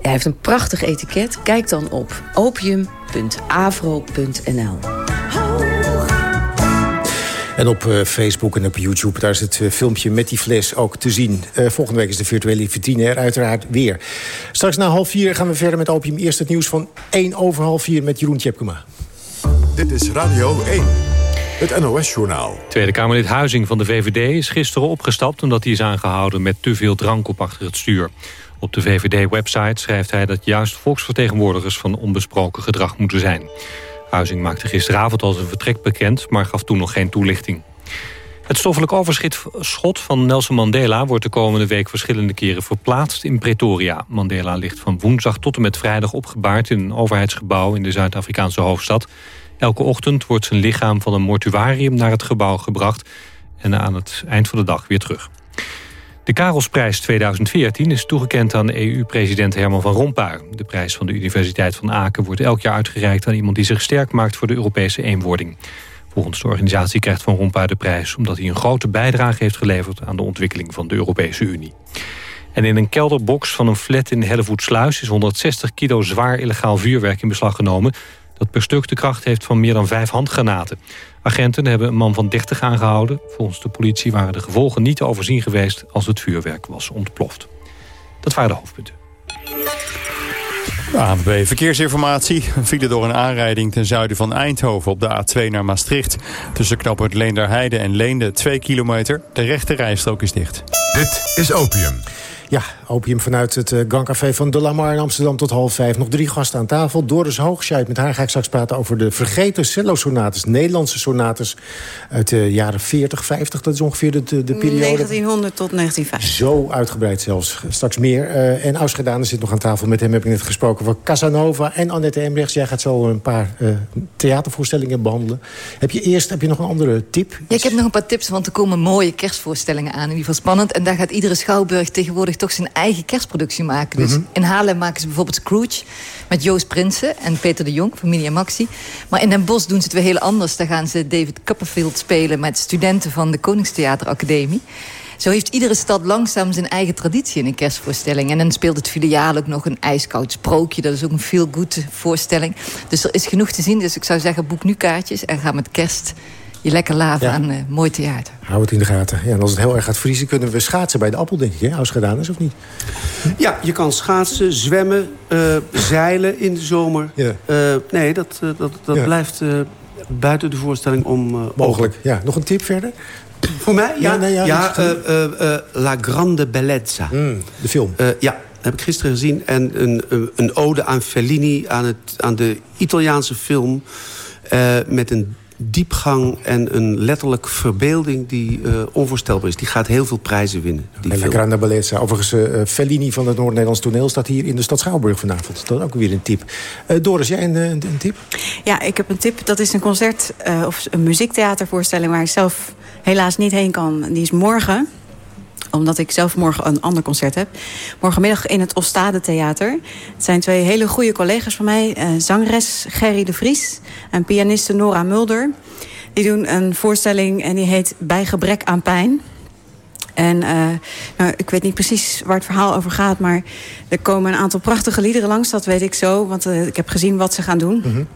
hij heeft een prachtig etiket. Kijk dan op opium.avro.nl. En op uh, Facebook en op YouTube, daar is het uh, filmpje met die fles ook te zien. Uh, volgende week is de virtuele vitrine er uiteraard weer. Straks na half vier gaan we verder met Opium. Eerst het nieuws van 1 over half vier met Jeroen Tjepkema. Dit is Radio 1. Het NOS-journaal. Tweede Kamerlid Huizing van de VVD is gisteren opgestapt... omdat hij is aangehouden met te veel drank op achter het stuur. Op de VVD-website schrijft hij dat juist volksvertegenwoordigers... van onbesproken gedrag moeten zijn. Huizing maakte gisteravond al zijn vertrek bekend... maar gaf toen nog geen toelichting. Het stoffelijk overschot van Nelson Mandela wordt de komende week verschillende keren verplaatst in Pretoria. Mandela ligt van woensdag tot en met vrijdag opgebaard in een overheidsgebouw in de Zuid-Afrikaanse hoofdstad. Elke ochtend wordt zijn lichaam van een mortuarium naar het gebouw gebracht en aan het eind van de dag weer terug. De Karelsprijs 2014 is toegekend aan EU-president Herman van Rompuy. De prijs van de Universiteit van Aken wordt elk jaar uitgereikt aan iemand die zich sterk maakt voor de Europese eenwording. Volgens de organisatie krijgt Van Rompuy de prijs... omdat hij een grote bijdrage heeft geleverd... aan de ontwikkeling van de Europese Unie. En in een kelderbox van een flat in Hellevoetsluis... is 160 kilo zwaar illegaal vuurwerk in beslag genomen... dat per stuk de kracht heeft van meer dan vijf handgranaten. Agenten hebben een man van 30 aangehouden. Volgens de politie waren de gevolgen niet te overzien geweest... als het vuurwerk was ontploft. Dat waren de hoofdpunten. ANWB Verkeersinformatie. Een file door een aanrijding ten zuiden van Eindhoven op de A2 naar Maastricht. Tussen knooppunt Leenderheide en Leende 2 kilometer. De rechte rijstrook is dicht. Dit is Opium. Ja, opium vanuit het uh, Café van De Lamar in Amsterdam tot half vijf. Nog drie gasten aan tafel. Doris Hoogscheid, met haar ga ik straks praten over de vergeten cello-sonates. Nederlandse sonates uit de jaren 40, 50. Dat is ongeveer de, de, de periode. 1900 tot 1950. Zo uitgebreid zelfs. Straks meer. Uh, en Ausgedaan zit nog aan tafel. Met hem heb ik net gesproken voor Casanova en Annette Embrechts. Jij gaat zo een paar uh, theatervoorstellingen behandelen. Heb je eerst heb je nog een andere tip? Ja, ik heb nog een paar tips, want er komen mooie kerstvoorstellingen aan. In ieder geval spannend. En daar gaat iedere schouwburg tegenwoordig toch zijn eigen kerstproductie maken. Dus in Haarlem maken ze bijvoorbeeld Scrooge met Joost Prinsen en Peter de Jong van Mini Maxi. Maar in Den Bosch doen ze het weer heel anders. Daar gaan ze David Copperfield spelen met studenten van de Koningstheateracademie. Zo heeft iedere stad langzaam zijn eigen traditie in een kerstvoorstelling. En dan speelt het filiaal ook nog een ijskoud sprookje. Dat is ook een feel-good voorstelling. Dus er is genoeg te zien. Dus ik zou zeggen, boek nu kaartjes en ga met kerst je lekker laven aan uh, mooi theater. Hou het in de gaten. Ja, en als het heel erg gaat vriezen, kunnen we schaatsen bij de appel, denk ik, hè? als gedaan is, of niet? Ja, je kan schaatsen, zwemmen, uh, zeilen in de zomer. Ja. Uh, nee, dat, dat, dat ja. blijft buiten de voorstelling om... Mogelijk, ja. Nog een tip verder? Voor mij? Ja, ja, nee, ja, ja La Grande Bellezza. Mm, de film. ja, heb ik gisteren gezien. En een, een ode aan Fellini, aan, het, aan de Italiaanse film... met een diepgang en een letterlijk verbeelding die uh, onvoorstelbaar is. Die gaat heel veel prijzen winnen. Die La Grande Bellezza. Overigens, uh, Fellini van het Noord-Nederlands toneel... staat hier in de stad Schouwburg vanavond. Dat is ook weer een tip. Uh, Doris, jij een, een, een, tip? Ja, ik heb een tip. Dat is een concert of een muziektheatervoorstelling... waar ik zelf helaas niet heen kan. Die is morgen. Omdat ik zelf morgen een ander concert heb. Morgenmiddag in het Ostade Theater. Het zijn twee hele goede collega's van mij. Uh, zangeres Gerry de Vries en pianiste Nora Mulder. Die doen een voorstelling en die heet Bij gebrek aan pijn. En uh, nou, ik weet niet precies waar het verhaal over gaat... maar er komen een aantal prachtige liederen langs, dat weet ik zo. Want uh, ik heb gezien wat ze gaan doen. -hmm.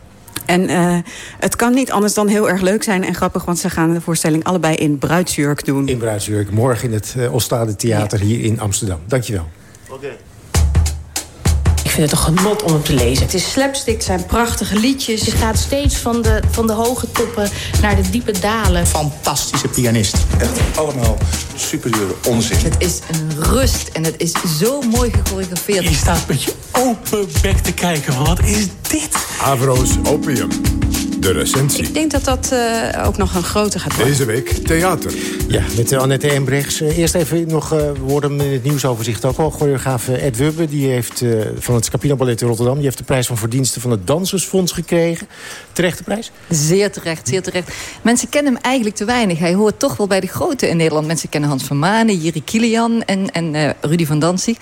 En uh, het kan niet anders dan heel erg leuk zijn en grappig... want ze gaan de voorstelling allebei in bruidsjurk doen. In bruidsjurk, morgen in het uh, Ostade Theater ja. hier in Amsterdam. Dankjewel. Oké. Okay. Vind het een genot om hem te lezen. Het is slapstick, het zijn prachtige liedjes. Je gaat steeds van de, van de hoge toppen naar de diepe dalen. Fantastische pianist. Echt allemaal superieure onzin. Het is een rust en het is zo mooi gechoreografeerd. Je staat met je open bek te kijken. Wat is dit? Avro's Opium. De recensie. Ik denk dat dat uh, ook nog een grote gaat worden. Deze week theater. Ja, met Annette Embrechts. Uh, eerst even nog, uh, we hoorden in het nieuwsoverzicht ook al. Choreograaf Ed Wubbe, die heeft van het Scapino Ballet in Rotterdam... die heeft de prijs van verdiensten van het Dansersfonds gekregen. Terechte prijs? Zeer terecht, zeer terecht. Mensen kennen hem eigenlijk te weinig. Hij hoort toch wel bij de grote in Nederland. Mensen kennen Hans van Manen, Jiri Kilian en, en Rudy van Danzig.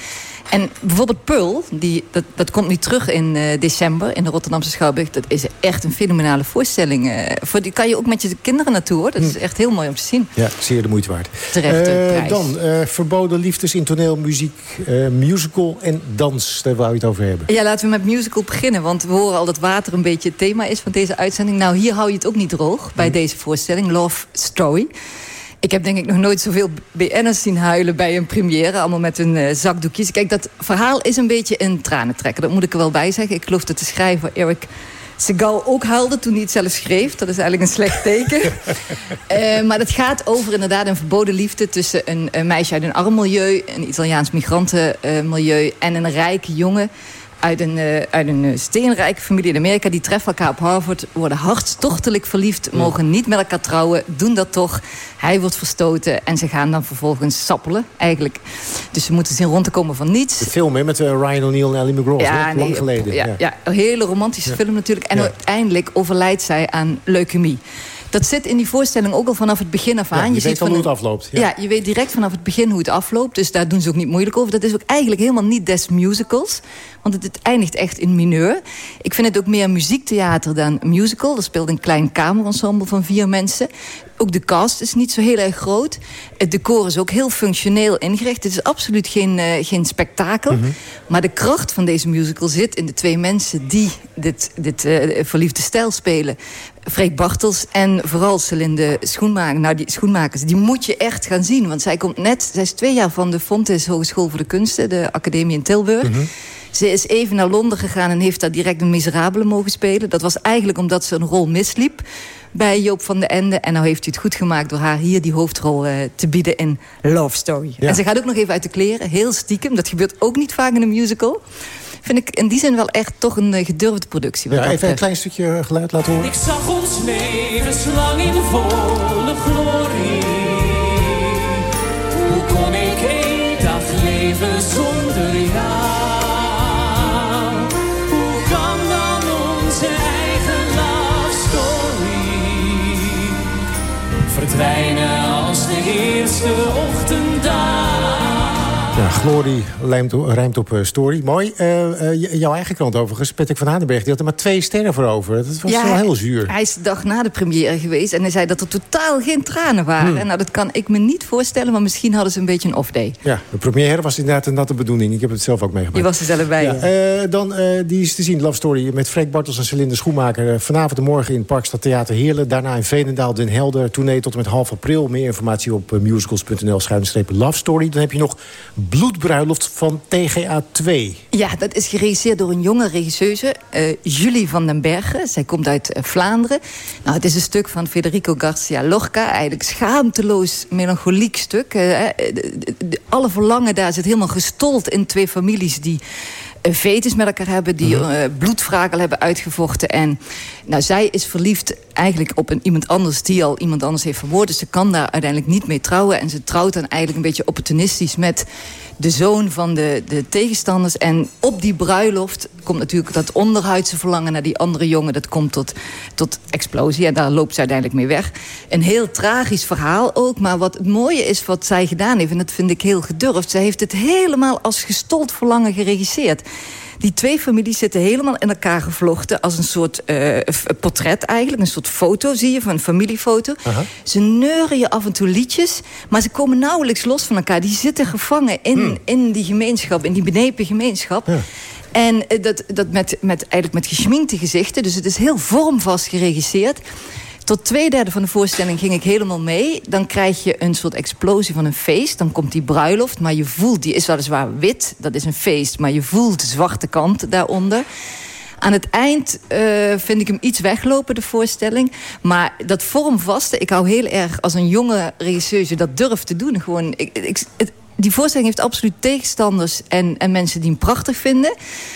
En bijvoorbeeld Pearl, die, dat, dat komt nu terug in uh, december in de Rotterdamse Schouwburg. Dat is echt een fenomenale voorstelling. Uh, voor die kan je ook met je kinderen naartoe hoor. Dat is echt heel mooi om te zien. Ja, zeer de moeite waard. Terecht. Uh, dan, verboden liefdes in toneel, muziek, musical en dans. Daar wou je het over hebben. Ja, laten we met musical beginnen. Want we horen al dat water een beetje het thema is van deze uitzending. Nou, hier hou je het ook niet droog bij deze voorstelling. Love Story. Ik heb denk ik nog nooit zoveel BN'ers zien huilen bij een première. Allemaal met hun uh, zakdoekjes. Kijk, dat verhaal is een beetje een tranentrekker. Dat moet ik er wel bij zeggen. Ik geloof dat de schrijver Eric Segal ook huilde toen hij het zelf schreef. Dat is eigenlijk een slecht teken. uh, (laughs) maar het gaat over inderdaad een verboden liefde... tussen een, een meisje uit een arm milieu... een Italiaans migrantenmilieu... en een rijke jongen uit een, uh, uit een steenrijke familie in Amerika. Die treffen elkaar op Harvard, worden hartstochtelijk verliefd... mogen niet met elkaar trouwen, doen dat toch. Hij wordt verstoten en ze gaan dan vervolgens sappelen, eigenlijk. Dus ze moeten zien rond te komen van niets. De film hè, met uh, Ryan O'Neill en Ellie McGraw, ja, nee, lang geleden. Ja, ja. ja, een hele romantische film natuurlijk. En uiteindelijk overlijdt zij aan leukemie. Dat zit in die voorstelling ook al vanaf het begin af aan. Ja, je, je weet van hoe het afloopt. Ja. ja. je weet direct vanaf het begin hoe het afloopt. Dus daar doen ze ook niet moeilijk over. Dat is ook eigenlijk helemaal niet des musicals. Want het, het eindigt echt in mineur. Ik vind het ook meer muziektheater dan musical. Er speelt een klein kamerensemble van vier mensen. Ook de cast is niet zo heel erg groot. Het decor is ook heel functioneel ingericht. Het is absoluut geen, uh, geen spektakel. Mm -hmm. Maar de kracht van deze musical zit in de twee mensen... die dit, dit uh, verliefde stijl spelen. Freek Bartels en vooral Celinde Schoenmaker. Nou, die schoenmakers, die moet je echt gaan zien. Want zij komt net, zij is twee jaar van de Fontes Hogeschool voor de Kunsten... de academie in Tilburg... Mm -hmm. Ze is even naar Londen gegaan en heeft daar direct een miserabele mogen spelen. Dat was eigenlijk omdat ze een rol misliep bij Joop van den Ende. En nou heeft u het goed gemaakt door haar hier die hoofdrol uh, te bieden in Love Story. Ja. En ze gaat ook nog even uit de kleren, heel stiekem. Dat gebeurt ook niet vaak in een musical. Vind ik in die zin wel echt toch een uh, gedurfde productie. Ja, even een klein stukje geluid laten horen. Ik zag ons levenslang in volle glorie. Hoe kon ik één dag leven zonder jou? Verdwijnen als de eerste ochtenddag. Glory rijmt, op uh, story. Mooi. Uh, uh, jouw eigen krant overigens, Patrick van Adenberg... die had er maar twee sterren voor over. Dat was ja, wel heel zuur. Hij is de dag na de première geweest... en hij zei dat er totaal geen tranen waren. Hmm. Nou, dat kan ik me niet voorstellen... maar misschien hadden ze een beetje een off-day. Ja, de première was inderdaad een natte bedoeling. Ik heb het zelf ook meegemaakt. Je was er zelf bij. Ja, dan, die is te zien, Love Story... met Freek Bartels en Celinde Schoenmaker. vanavond en morgen in Parkstad Theater Heerlen. Daarna in Veenendaal, Den Helder. Tournee tot en met half april. Meer informatie op musicals.nl schuine Love Story. Dan heb je nog Bloedbruiloft van TGA 2. Ja, dat is geregisseerd door een jonge regisseuse, uh, Julie van den Bergen. Zij komt uit uh, Vlaanderen. Nou, het is een stuk van Federico Garcia Lorca. Eigenlijk schaamteloos melancholiek stuk. Uh, de, de, de, alle verlangen daar zit helemaal gestold in twee families... die vetes met elkaar hebben, die uh, bloedwrakel hebben uitgevochten. En nou, zij is verliefd eigenlijk op een, iemand anders die al iemand anders heeft vermoord. Dus ze kan daar uiteindelijk niet mee trouwen. En ze trouwt dan eigenlijk een beetje opportunistisch met de zoon van de, de tegenstanders. En op die bruiloft komt natuurlijk dat onderhuidse verlangen naar die andere jongen. Dat komt tot, tot explosie en daar loopt ze uiteindelijk mee weg. Een heel tragisch verhaal ook. Maar wat het mooie is wat zij gedaan heeft, en dat vind ik heel gedurfd. Zij heeft het helemaal als gestold verlangen geregisseerd. Die twee families zitten helemaal in elkaar gevlochten... als een soort uh, portret eigenlijk, een soort foto zie je, van een familiefoto. Ze neuren je af en toe liedjes, maar ze komen nauwelijks los van elkaar. Die zitten gevangen in, hmm. in die gemeenschap, in die benepen gemeenschap. Ja. En dat, dat met, met, eigenlijk met geschminkte gezichten. Dus het is heel vormvast geregisseerd. Tot twee derde van de voorstelling ging ik helemaal mee. Dan krijg je een soort explosie van een feest. Dan komt die bruiloft, maar je voelt... die is weliswaar wit, dat is een feest... maar je voelt de zwarte kant daaronder. Aan het eind uh, vind ik hem iets weglopen, de voorstelling. Maar dat vormvaste, ik hou heel erg als een jonge regisseuse dat durft te doen. Gewoon, ik, die voorstelling heeft absoluut tegenstanders en, en mensen die hem prachtig vinden.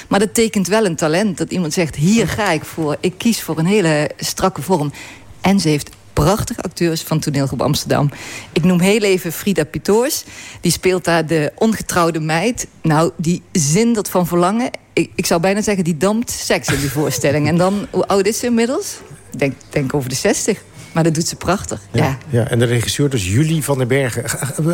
Maar dat tekent wel een talent. Dat iemand zegt, hier ga ik voor. Ik kies voor een hele strakke vorm. En ze heeft prachtige acteurs van Toneelgroep Amsterdam. Ik noem heel even Frida Pitoors. Die speelt daar de ongetrouwde meid. Nou, die zindert van verlangen. Ik, ik zou bijna zeggen, die dampt seks in die voorstelling. En dan, hoe oud is ze inmiddels? Denk, denk over de 60. Maar dat doet ze prachtig. Ja, ja. en de regisseur, dus Julie van den Bergen.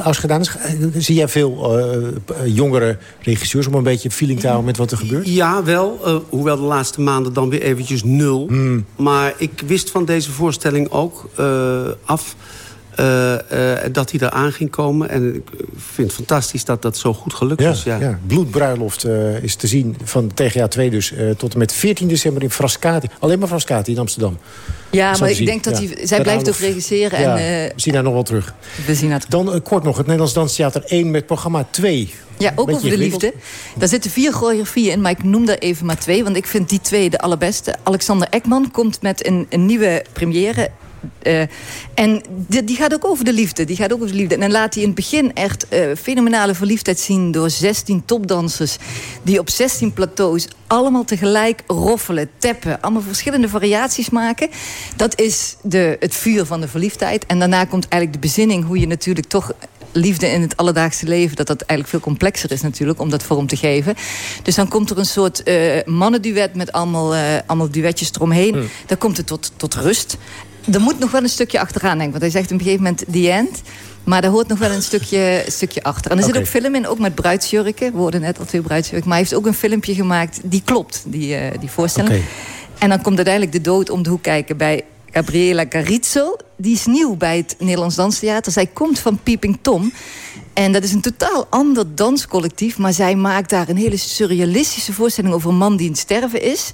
Als gedaan is, zie jij veel uh, jongere regisseurs... om een beetje feeling te houden met wat er gebeurt? Ja, wel. Uh, hoewel de laatste maanden dan weer eventjes nul. Hmm. Maar ik wist van deze voorstelling ook af... Uh, uh, dat hij eraan ging komen. En ik vind het fantastisch dat dat zo goed gelukt is. Ja. ja. Bloedbruiloft uh, is te zien van TGA 2 dus tot en met 14 december in Frascati. Alleen maar Frascati in Amsterdam. Ja, maar ik denk dat hij, zij blijft ook regisseren. Ja, en, we zien haar nog wel terug. We zien haar terug. Dan kort nog het Nederlands Danstheater 1 met programma 2. Ja, ook over de liefde. Daar zitten vier choreografieën in, maar ik noem daar even maar twee. Want ik vind die twee de allerbeste. Alexander Ekman komt met een, een nieuwe première uh, en die, die, gaat ook over de liefde. Die gaat ook over de liefde. En dan laat hij in het begin echt uh, fenomenale verliefdheid zien... door 16 topdansers die op 16 plateaus allemaal tegelijk roffelen, teppen. Allemaal verschillende variaties maken. Dat is de, het vuur van de verliefdheid. En daarna komt eigenlijk de bezinning... hoe je natuurlijk toch liefde in het alledaagse leven... dat dat eigenlijk veel complexer is natuurlijk om dat vorm te geven. Dus dan komt er een soort uh, mannenduet met allemaal, uh, allemaal duetjes eromheen. Mm. Dan komt het tot, tot rust er moet nog wel een stukje achteraan, denk ik. Want hij zegt op een gegeven moment the end. Maar daar hoort nog wel een stukje, stukje achter. En er zit ook film in, ook met bruidsjurken. We hoorden net al twee bruidsjurken. Maar hij heeft ook een filmpje gemaakt die klopt, die, uh, die voorstelling. Okay. En dan komt uiteindelijk de dood om de hoek kijken bij Gabriela Carizzo. Die is nieuw bij het Nederlands Danstheater. Zij komt van Pieping Tom. En dat is een totaal ander danscollectief. Maar zij maakt daar een hele surrealistische voorstelling over een man die in sterven is.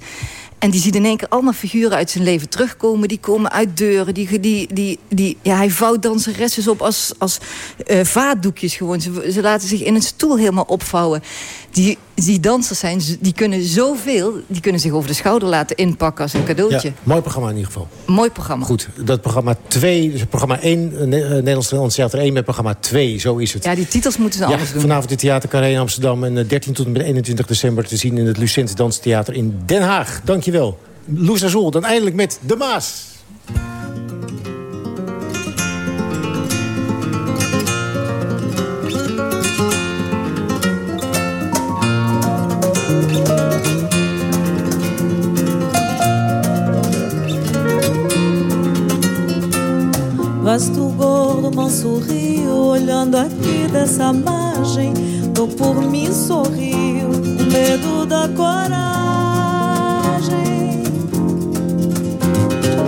En die ziet in één keer allemaal figuren uit zijn leven terugkomen. Die komen uit deuren. Die, die, die, die, ja, hij vouwt danseresses op als, als uh, vaatdoekjes gewoon. Ze, ze laten zich in een stoel helemaal opvouwen. Die, die dansers zijn, die kunnen zoveel. Die kunnen zich over de schouder laten inpakken als een cadeautje. Ja, mooi programma in ieder geval. Mooi programma. Goed, dat programma 2, dus programma 1, uh, Nederlands Theater 1 met programma 2, zo is het. Ja, die titels moeten ze ja, anders doen. Vanavond in Theater Carré in Amsterdam en 13 tot en met 21 december te zien in het Lucent Danstheater in Den Haag. Dank je wel. Loes Azul, dan eindelijk met De Maas. Vasto gordo, mal sorriu, olhando aqui dessa margem. Tô por mim sorriu, com medo da coragem.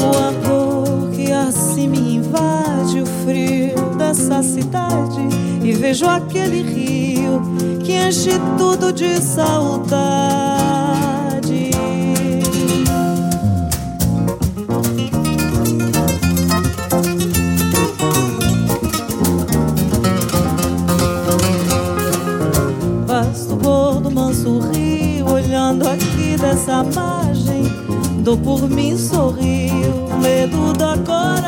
O amor que assim me invade, o frio dessa cidade. E vejo aquele rio que enche tudo de saudade. Dessa margem, dou por mim sorriu, medo da coragem.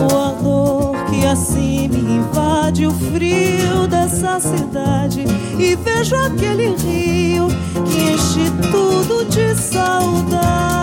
O ardor que assim me invade o frio dessa cidade e vejo aquele rio que enche tudo de saudade.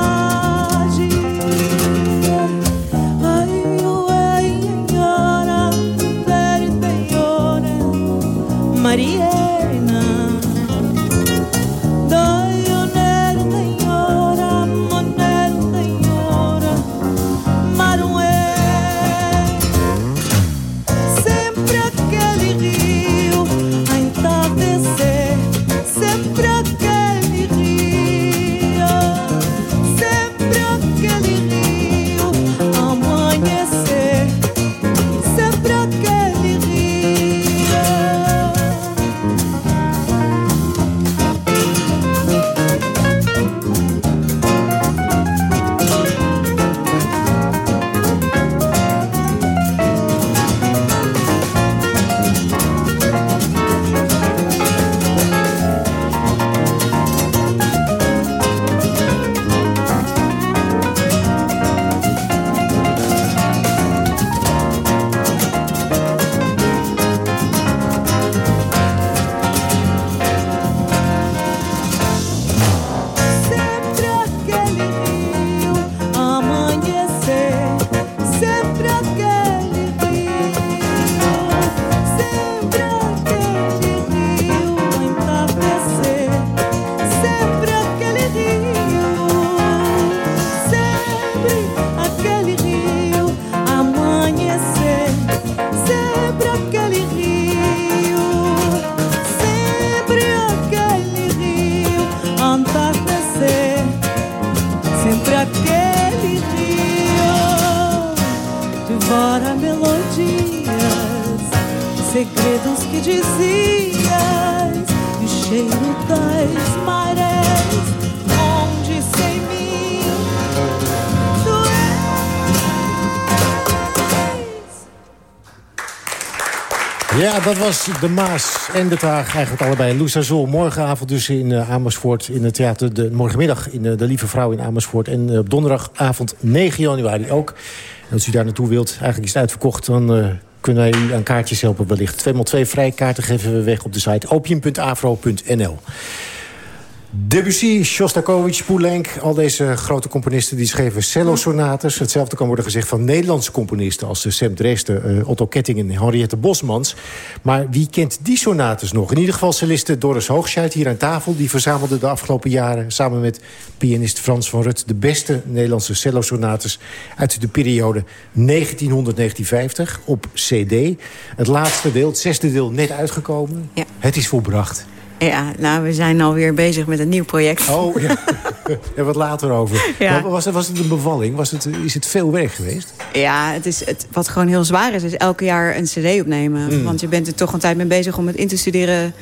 Dat was de Maas en de Taag. Eigenlijk allebei. Loes morgenavond dus in uh, Amersfoort. In het theater. De, morgenmiddag in uh, De Lieve Vrouw in Amersfoort. En uh, op donderdagavond 9 januari ook. En als u daar naartoe wilt, eigenlijk is het uitverkocht... dan kunnen wij u aan kaartjes helpen wellicht. 2 x 2 vrije kaarten geven we weg op de site opium.afro.nl. Debussy, Shostakovich, Poulenc, al deze grote componisten die schreven cello-sonates. Hetzelfde kan worden gezegd van Nederlandse componisten... als Sam Dresden, uh, Otto Ketting en Henriette Bosmans. Maar wie kent die sonates nog? In ieder geval celliste Doris Hoogscheid hier aan tafel. Die verzamelde de afgelopen jaren samen met pianist Frans van Rut... de beste Nederlandse cello-sonates uit de periode 1900-1950 op cd. Het laatste deel, het zesde deel, net uitgekomen. Ja. Het is volbracht. Ja, nou, we zijn alweer bezig met een nieuw project. Oh, ja. (laughs) en wat later over. Ja. Was, was het een bevalling? Was het, is het veel werk geweest? Ja, het is, het, wat gewoon heel zwaar is, is elke jaar een cd opnemen. Mm. Want je bent er toch een tijd mee bezig om het in te studeren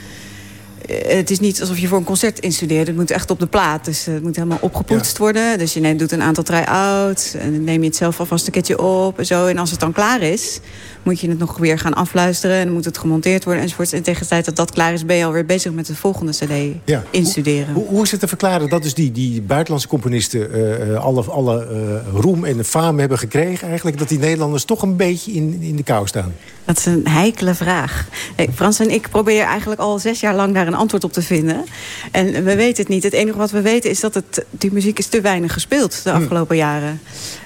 het is niet alsof je voor een concert instudeert. Het moet echt op de plaat. Dus het moet helemaal opgepoetst worden. Dus je neemt, doet een aantal try-outs. En dan neem je het zelf alvast een keertje op. En, zo. en als het dan klaar is, moet je het nog weer gaan afluisteren. En dan moet het gemonteerd worden enzovoort. En tegen de tijd dat dat klaar is, ben je alweer bezig met de volgende cd ja. instuderen. Hoe, hoe, is het te verklaren dat dus die, die buitenlandse componisten... Uh, alle, alle uh, roem en faam hebben gekregen eigenlijk... dat die Nederlanders toch een beetje in, in de kou staan? Dat is een heikele vraag. Frans en ik proberen eigenlijk al zes jaar lang daar een antwoord op te vinden. En we weten het niet. Het enige wat we weten is dat het, die muziek is te weinig gespeeld de hm. afgelopen jaren.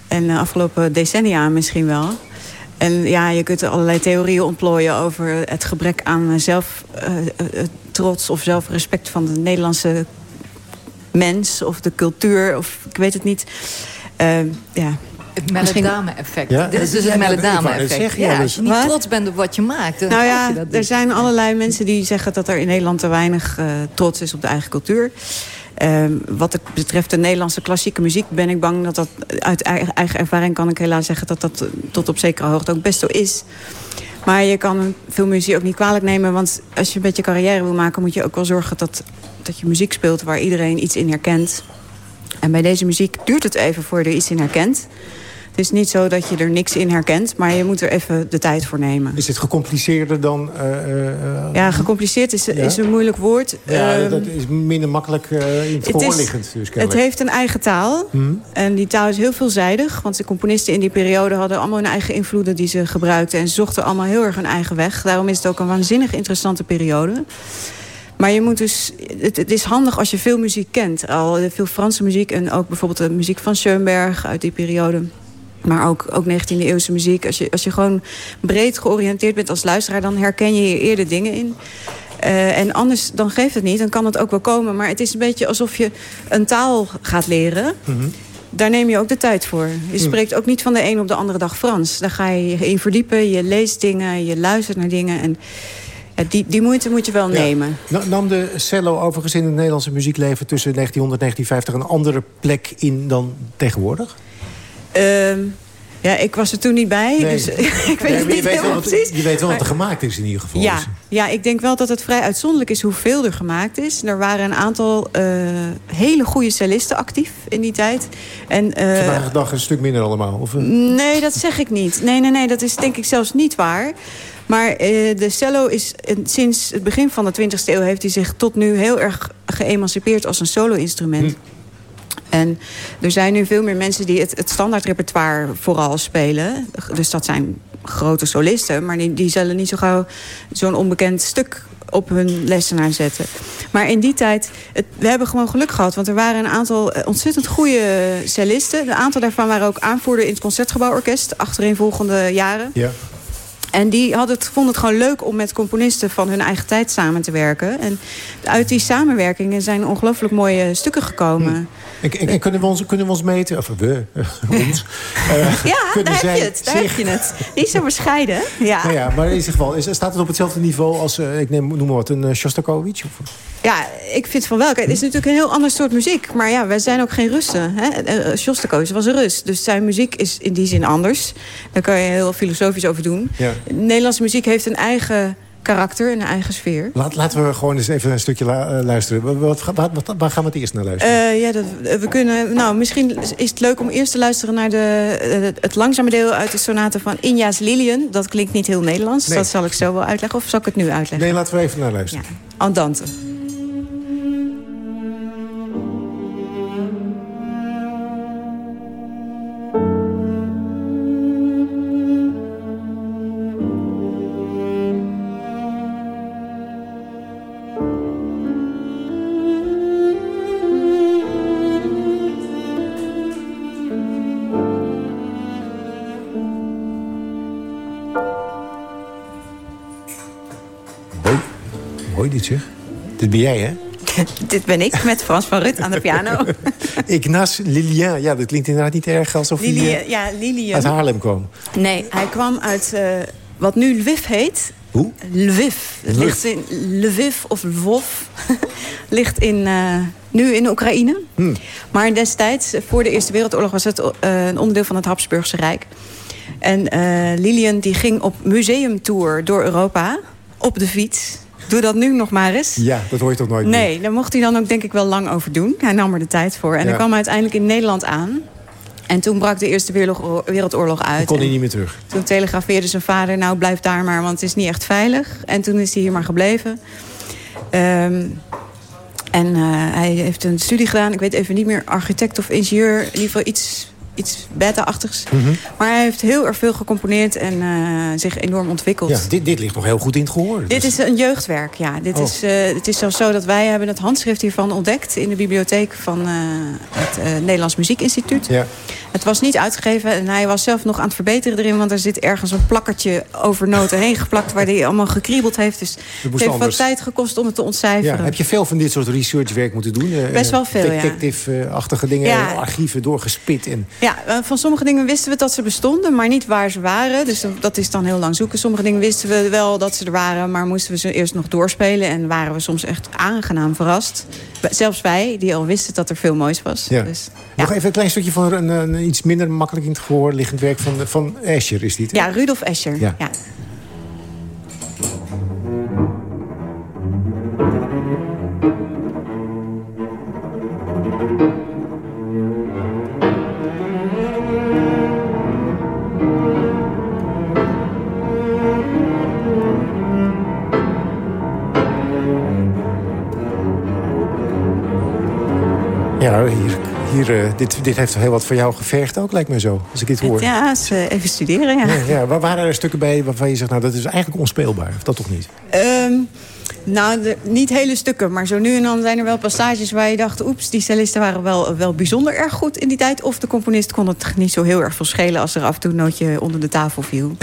En de afgelopen decennia misschien wel. En ja, je kunt allerlei theorieën ontplooien over het gebrek aan zelftrots uh, of zelfrespect van de Nederlandse mens of de cultuur. Of ik weet het niet. Uh, ja. Het melodame-effect. Ja? Dit is dus het melodame-effect. Ja, als je niet trots bent op wat je maakt... Dan nou ja, je dat er zijn allerlei mensen die zeggen dat er in Nederland te weinig uh, trots is op de eigen cultuur. Uh, wat betreft de Nederlandse klassieke muziek ben ik bang dat dat... uit eigen ervaring kan ik helaas zeggen dat dat tot op zekere hoogte ook best zo is. Maar je kan veel muziek ook niet kwalijk nemen. Want als je een beetje carrière wil maken... moet je ook wel zorgen dat, dat je muziek speelt waar iedereen iets in herkent. En bij deze muziek duurt het even voor je er iets in herkent. Het is niet zo dat je er niks in herkent, maar je moet er even de tijd voor nemen. Is het gecompliceerder dan... Uh, ja, gecompliceerd is, is een moeilijk woord. Ja, um, dat is minder makkelijk in het, het gehoor liggend. Dus het heeft een eigen taal. Hmm. En die taal is heel veelzijdig. Want de componisten in die periode hadden allemaal hun eigen invloeden die ze gebruikten. En ze zochten allemaal heel erg hun eigen weg. Daarom is het ook een waanzinnig interessante periode. Maar je moet dus, het, het, is handig als je veel muziek kent. Al veel Franse muziek en ook bijvoorbeeld de muziek van Schoenberg uit die periode. Maar ook, ook 19e eeuwse muziek. Als je, als je gewoon breed georiënteerd bent als luisteraar... dan herken je hier eerder dingen in. Uh, en anders, dan geeft het niet. Dan kan het ook wel komen. Maar het is een beetje alsof je een taal gaat leren. Mm -hmm. Daar neem je ook de tijd voor. Je spreekt ook niet van de een op de andere dag Frans. Daar ga je je in verdiepen. Je leest dingen, je luistert naar dingen. En ja, die, die moeite moet je wel ja. nemen. Nam de cello overigens in het Nederlandse muziekleven... tussen 1900 en 1950 een andere plek in dan tegenwoordig? Um, ja, ik was er toen niet bij, nee. dus (laughs) ik weet nee, het niet helemaal precies. Je weet wel wat er gemaakt is in ieder geval. Ja, ja, ik denk wel dat het vrij uitzonderlijk is hoeveel er gemaakt is. Er waren een aantal uh, hele goede cellisten actief in die tijd. En, uh, Vandaag de dag een stuk minder allemaal? Of? Nee, dat zeg ik niet. Nee, nee, nee, dat is denk ik zelfs niet waar. Maar uh, de cello is sinds het begin van de 20e eeuw... heeft hij zich tot nu heel erg geëmancipeerd als een solo-instrument. Hm. En er zijn nu veel meer mensen die het, het standaard repertoire vooral spelen. Dus dat zijn grote solisten, maar die, die zullen niet zo gauw zo'n onbekend stuk op hun lessenaar zetten. Maar in die tijd, we hebben gewoon geluk gehad. Want er waren een aantal ontzettend goede cellisten. Een aantal daarvan waren ook aanvoerder in het Concertgebouworkest... achtereenvolgende jaren. Ja. En die hadden het, vonden het gewoon leuk om met componisten van hun eigen tijd samen te werken. En uit die samenwerkingen zijn ongelooflijk mooie stukken gekomen. Hm. En, en, en, kunnen, we ons, kunnen we ons meten? Of we, (laughs) ons. Uh, ja, (laughs) daar heb je het. Daar zich... heb je het. Niet zo bescheiden. Ja. Nou ja, maar in ieder geval, is, staat het op hetzelfde niveau als, uh, ik neem, noem maar wat, een uh, Shostakovich? Of? Ja, ik vind van wel. Kijk, het is natuurlijk een heel ander soort muziek. Maar ja, wij zijn ook geen Russen. Hè? Shostakovich was een Rus. Dus zijn muziek is in die zin anders. Daar kan je heel filosofisch over doen. Ja. Nederlandse muziek heeft een eigen karakter en een eigen sfeer. Laat, laten we gewoon eens even een stukje luisteren. Wat, wat, wat, waar gaan we het eerst naar luisteren? Uh, ja, dat, we kunnen, nou, misschien is het leuk om eerst te luisteren naar de, het langzame deel uit de sonate van Inja's Lilian. Dat klinkt niet heel Nederlands, nee. dat zal ik zo wel uitleggen. Of zal ik het nu uitleggen? Nee, laten we even naar luisteren. Ja. Andante. Dit ben jij, hè? (laughs) dit ben ik, met Frans van Rut aan de piano. (laughs) Ignace Lilien. Ja, dat klinkt inderdaad niet erg alsof Lilian, hij uh, ja, Lilian. uit Haarlem kwam. Nee, hij kwam uit uh, wat nu Lviv heet. Hoe? Lviv. Het ligt in Lviv of Lvov. (laughs) ligt in, uh, nu in Oekraïne. Hmm. Maar destijds, voor de Eerste Wereldoorlog... was het een onderdeel van het Habsburgse Rijk. En Lilian die ging op museumtour door Europa... op de fiets Doe dat nu nog maar eens. Ja, dat hoor je toch nooit Nee, daar mocht hij dan ook denk ik wel lang over doen. Hij nam er de tijd voor. En ja. hij kwam uiteindelijk in Nederland aan. En toen brak de Eerste Wereldoorlog uit. Toen kon hij niet meer terug. Toen telegrafeerde zijn vader, nou blijf daar maar, want het is niet echt veilig. En toen is hij hier maar gebleven. Um, en uh, hij heeft een studie gedaan, ik weet even niet meer, architect of ingenieur. In ieder geval iets iets beta-achtigs. Mm -hmm. Maar hij heeft heel erg veel gecomponeerd en uh, zich enorm ontwikkeld. Ja, dit, dit ligt nog heel goed in het gehoor. Dit is een jeugdwerk, ja. Dit oh. is, uh, het is zelfs zo dat wij hebben het handschrift hiervan ontdekt... in de bibliotheek van uh, het Nederlands Muziekinstituut. Ja. Het was niet uitgegeven en hij was zelf nog aan het verbeteren erin... want er zit ergens een plakkertje over noten heen geplakt... waar hij allemaal gekriebeld heeft. Dus het heeft anders. wat tijd gekost om het te ontcijferen. Ja, heb je veel van dit soort researchwerk moeten doen? Best wel veel, Detective-achtige dingen, archieven doorgespit. En... Ja, van sommige dingen wisten we dat ze bestonden, maar niet waar ze waren. Dus dat is dan heel lang zoeken. Sommige dingen wisten we wel dat ze er waren, maar moesten we ze eerst nog doorspelen. En waren we soms echt aangenaam verrast. Zelfs wij, die al wisten dat er veel moois was. Ja. Dus, nog even een klein stukje van een, een, iets minder makkelijk in het gehoor liggend werk van, van Escher, is dit? Ja, Rudolf Escher. ja. ja. Uh, dit, dit heeft heel wat voor jou gevergd ook, lijkt me zo, als ik dit hoor. Ja, uh, even studeren, ja. ja, waren er stukken bij waarvan je zegt, nou, dat is eigenlijk onspeelbaar? Of dat toch niet? Um, nou, de, niet hele stukken, maar zo nu en dan zijn er wel passages waar je dacht... oeps, die cellisten waren wel, wel bijzonder erg goed in die tijd. Of de componist kon het niet zo heel erg veel schelen... als er af en toe een nootje onder de tafel viel. (laughs)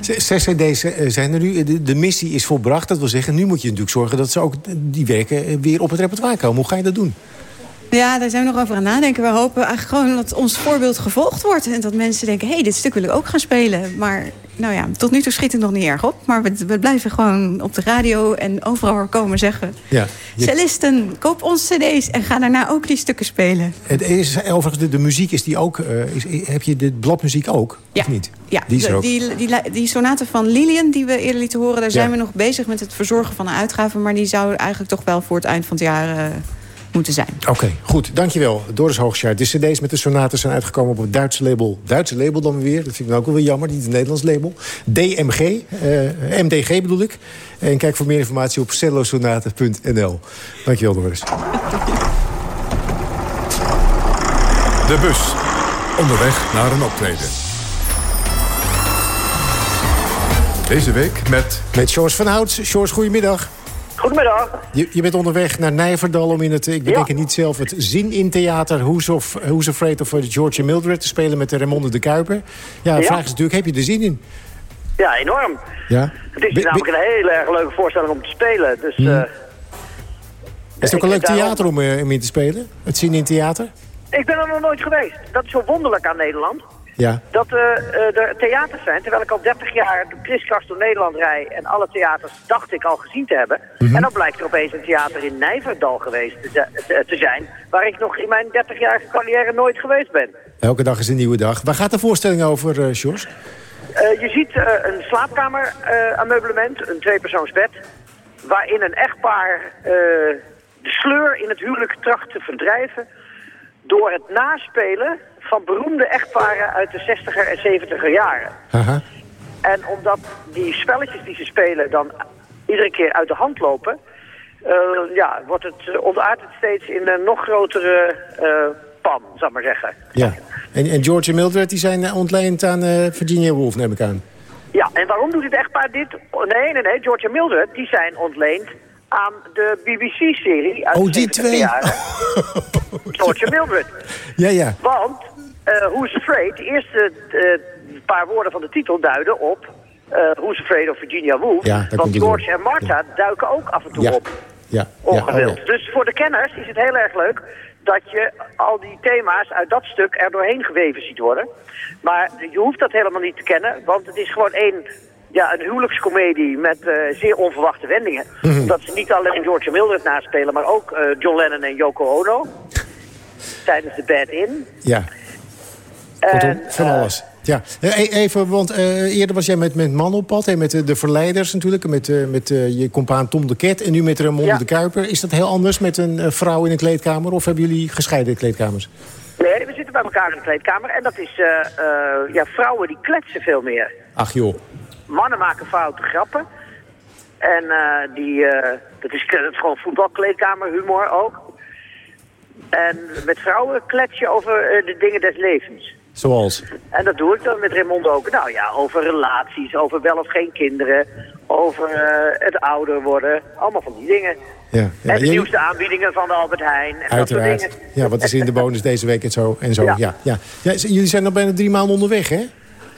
Zes cd's zijn er nu. De, de, missie is volbracht. Dat wil zeggen, nu moet je natuurlijk zorgen dat ze ook die werken weer op het repertoire komen. Hoe ga je dat doen? Ja, daar zijn we nog over aan nadenken. We hopen eigenlijk gewoon dat ons voorbeeld gevolgd wordt. En dat mensen denken, hé, hey, dit stuk wil ik ook gaan spelen. Maar nou ja, tot nu toe schiet het nog niet erg op. Maar we, we blijven gewoon op de radio en overal komen zeggen... Ja, je... cellisten, koop ons cd's en ga daarna ook die stukken spelen. Het is, overigens, de, de muziek is die ook... Uh, is, heb je de bladmuziek ook, ja. of niet? Ja, die, is ook. Die, die, die, sonate van Lilian die we eerder lieten horen... daar zijn we nog bezig met het verzorgen van een uitgave... maar die zou eigenlijk toch wel voor het eind van het jaar... Uh, moeten zijn. Oké, goed. Dankjewel. Doris Hoogstjaar. De cd's met de sonaten zijn uitgekomen op het Duitse label. Duitse label dan weer. Dat vind ik ook wel weer jammer. Niet het Nederlands label. DMG. Uh, MDG bedoel ik. En kijk voor meer informatie op cellosonaten.nl. Dankjewel, Doris. De bus. Onderweg naar een optreden. Deze week met... Met George van Houts. George, goedemiddag. Goedemiddag. Je, je, bent onderweg naar Nijverdal om in het, ik bedenk het niet zelf, het Zin in Theater Who's, of, Who's Afraid of George and Mildred te spelen met de Ramonde de Kuiper. Ja, de ja. vraag is natuurlijk, heb je er zin in? Ja, enorm. Ja? Het is namelijk een hele erg leuke voorstelling om te spelen. Dus, hmm. uh, is het ook een leuk theater om, uh, om in te spelen? Het Zin in Theater? Ik ben er nog nooit geweest. Dat is zo wonderlijk aan Nederland. Ja. Dat uh, er theaters zijn, terwijl ik al 30 jaar de kriskast door Nederland rij... en alle theaters dacht ik al gezien te hebben. Mm -hmm. En dan blijkt er opeens een theater in Nijverdal geweest te, te, te, zijn... waar ik nog in mijn 30-jarige carrière nooit geweest ben. Elke dag is een nieuwe dag. Waar gaat de voorstelling over, uh, je ziet een slaapkamer ameublement, een tweepersoonsbed... waarin een echtpaar de sleur in het huwelijk tracht te verdrijven... door het naspelen van beroemde echtparen uit de 60er en 70er jaren. En omdat die spelletjes die ze spelen dan iedere keer uit de hand lopen... Uh, ja, wordt het, ontaart het steeds in een nog grotere uh, pan, zal ik maar zeggen. Ja, en, en George en Mildred die zijn ontleend aan Virginia Woolf, neem ik aan. Ja, en waarom doet het echtpaar dit? Nee, nee, nee, George en Mildred die zijn ontleend aan de BBC-serie uit oh, de die twee. jaren. (laughs) George en Mildred. Ja, ja. Want Who's Afraid, de eerste uh, paar woorden van de titel duiden op Who's Afraid of Virginia Woolf. Ja, want George en Martha ja. duiken ook af en toe ja. op. Ja. Ongewild. Oh, dus voor de kenners is het heel erg leuk dat je al die thema's uit dat stuk er doorheen geweven ziet worden. Maar je hoeft dat helemaal niet te kennen, want het is gewoon één ja, een huwelijkscomedie met uh, zeer onverwachte wendingen. Mm -hmm. Dat ze niet alleen George Mildred naspelen, maar ook uh, John Lennon en Yoko Ono. Tijdens de Bad In. Ja. Kortom, van uh, alles. Ja, even, want uh, eerder was jij met, met man op pad. En met de, de verleiders natuurlijk. Met, met je compaan Tom de Ket. En nu met Ramonde ja. de Kuiper. Is dat heel anders met een vrouw in een kleedkamer? Of hebben jullie gescheiden kleedkamers? Nee, we zitten bij elkaar in de kleedkamer. En dat is, ja, vrouwen die kletsen veel meer. Ach joh. Mannen maken foute grappen. En die, dat, is, dat is gewoon voetbalkleedkamerhumor ook. En met vrouwen klets je over de dingen des levens. Zoals? En dat doe ik dan met Raymond ook. Nou ja, over relaties, over wel of geen kinderen, over uh, het ouder worden. Allemaal van die dingen. Ja, ja. En de nieuwste aanbiedingen van de Albert Heijn. En Uiteraard. Dat soort dingen. Ja, wat is in de bonus deze week en zo. En zo. Ja. Ja, ja. ja jullie zijn nog bijna drie maanden onderweg, hè?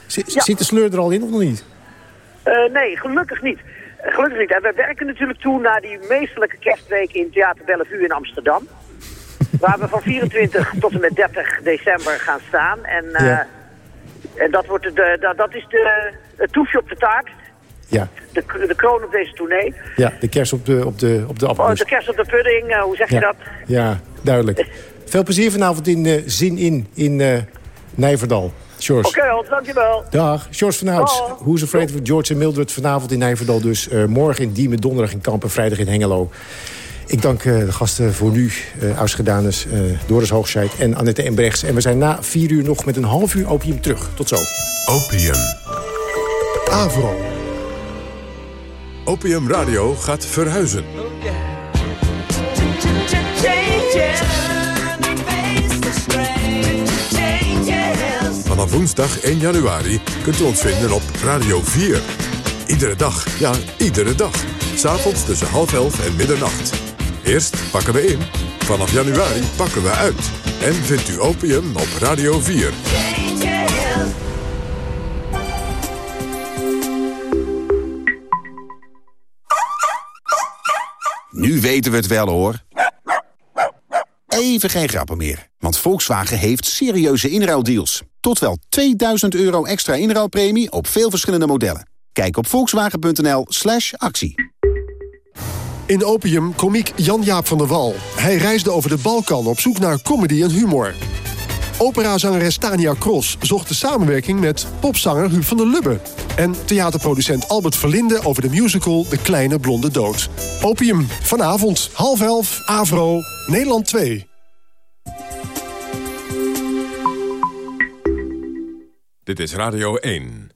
Z ja. Zit de sleur er al in of nog niet? Uh, nee, gelukkig niet. Gelukkig niet. En we werken natuurlijk toe naar die meestelijke kerstweek in Theater Bellevue in Amsterdam. Waar we van 24 tot en met 30 december gaan staan. En, uh, ja. en dat, wordt de, dat, dat is de, het toefje op de taart. Ja. De, de kroon op deze tournee. Ja, de kers op de, op de, op de appel. Oh, de kers op de pudding, uh, hoe zeg ja. je dat? Ja, duidelijk. Veel plezier vanavond in uh, Zin In, in Nijverdal. George. Oké, okay, dankjewel. Dag, George van Houts. Who's Afraid of George en Mildred vanavond in Nijverdal. Dus morgen in Diemen, donderdag in Kampen, vrijdag in Hengelo. Ik dank uh, de gasten voor nu, uh, Ausgedanes, uh, Doris Hoogscheid en Annette Embrechts. En we zijn na vier uur nog met een half uur opium terug. Tot zo. Opium. Avro. Opium Radio gaat verhuizen. Vanaf woensdag 1 januari kunt u ons vinden op Radio 4. Iedere dag, ja, iedere dag. S'avonds tussen half elf en middernacht. Eerst pakken we in, vanaf januari pakken we uit. En vindt u opium op Radio 4. Nu weten we het wel hoor. Even geen grappen meer, want Volkswagen heeft serieuze inruildeals. Tot wel 2000 euro extra inruilpremie op veel verschillende modellen. Kijk op volkswagen.nl slash actie. In Opium komiek Jan-Jaap van der Wal. Hij reisde over de Balkan op zoek naar comedy en humor. Operazangeres Tania Cross zocht de samenwerking met popzanger Huub van der Lubbe. En theaterproducent Albert Verlinde over de musical De Kleine Blonde Dood. Opium, vanavond, half elf, Avro, Nederland 2. Dit is Radio 1.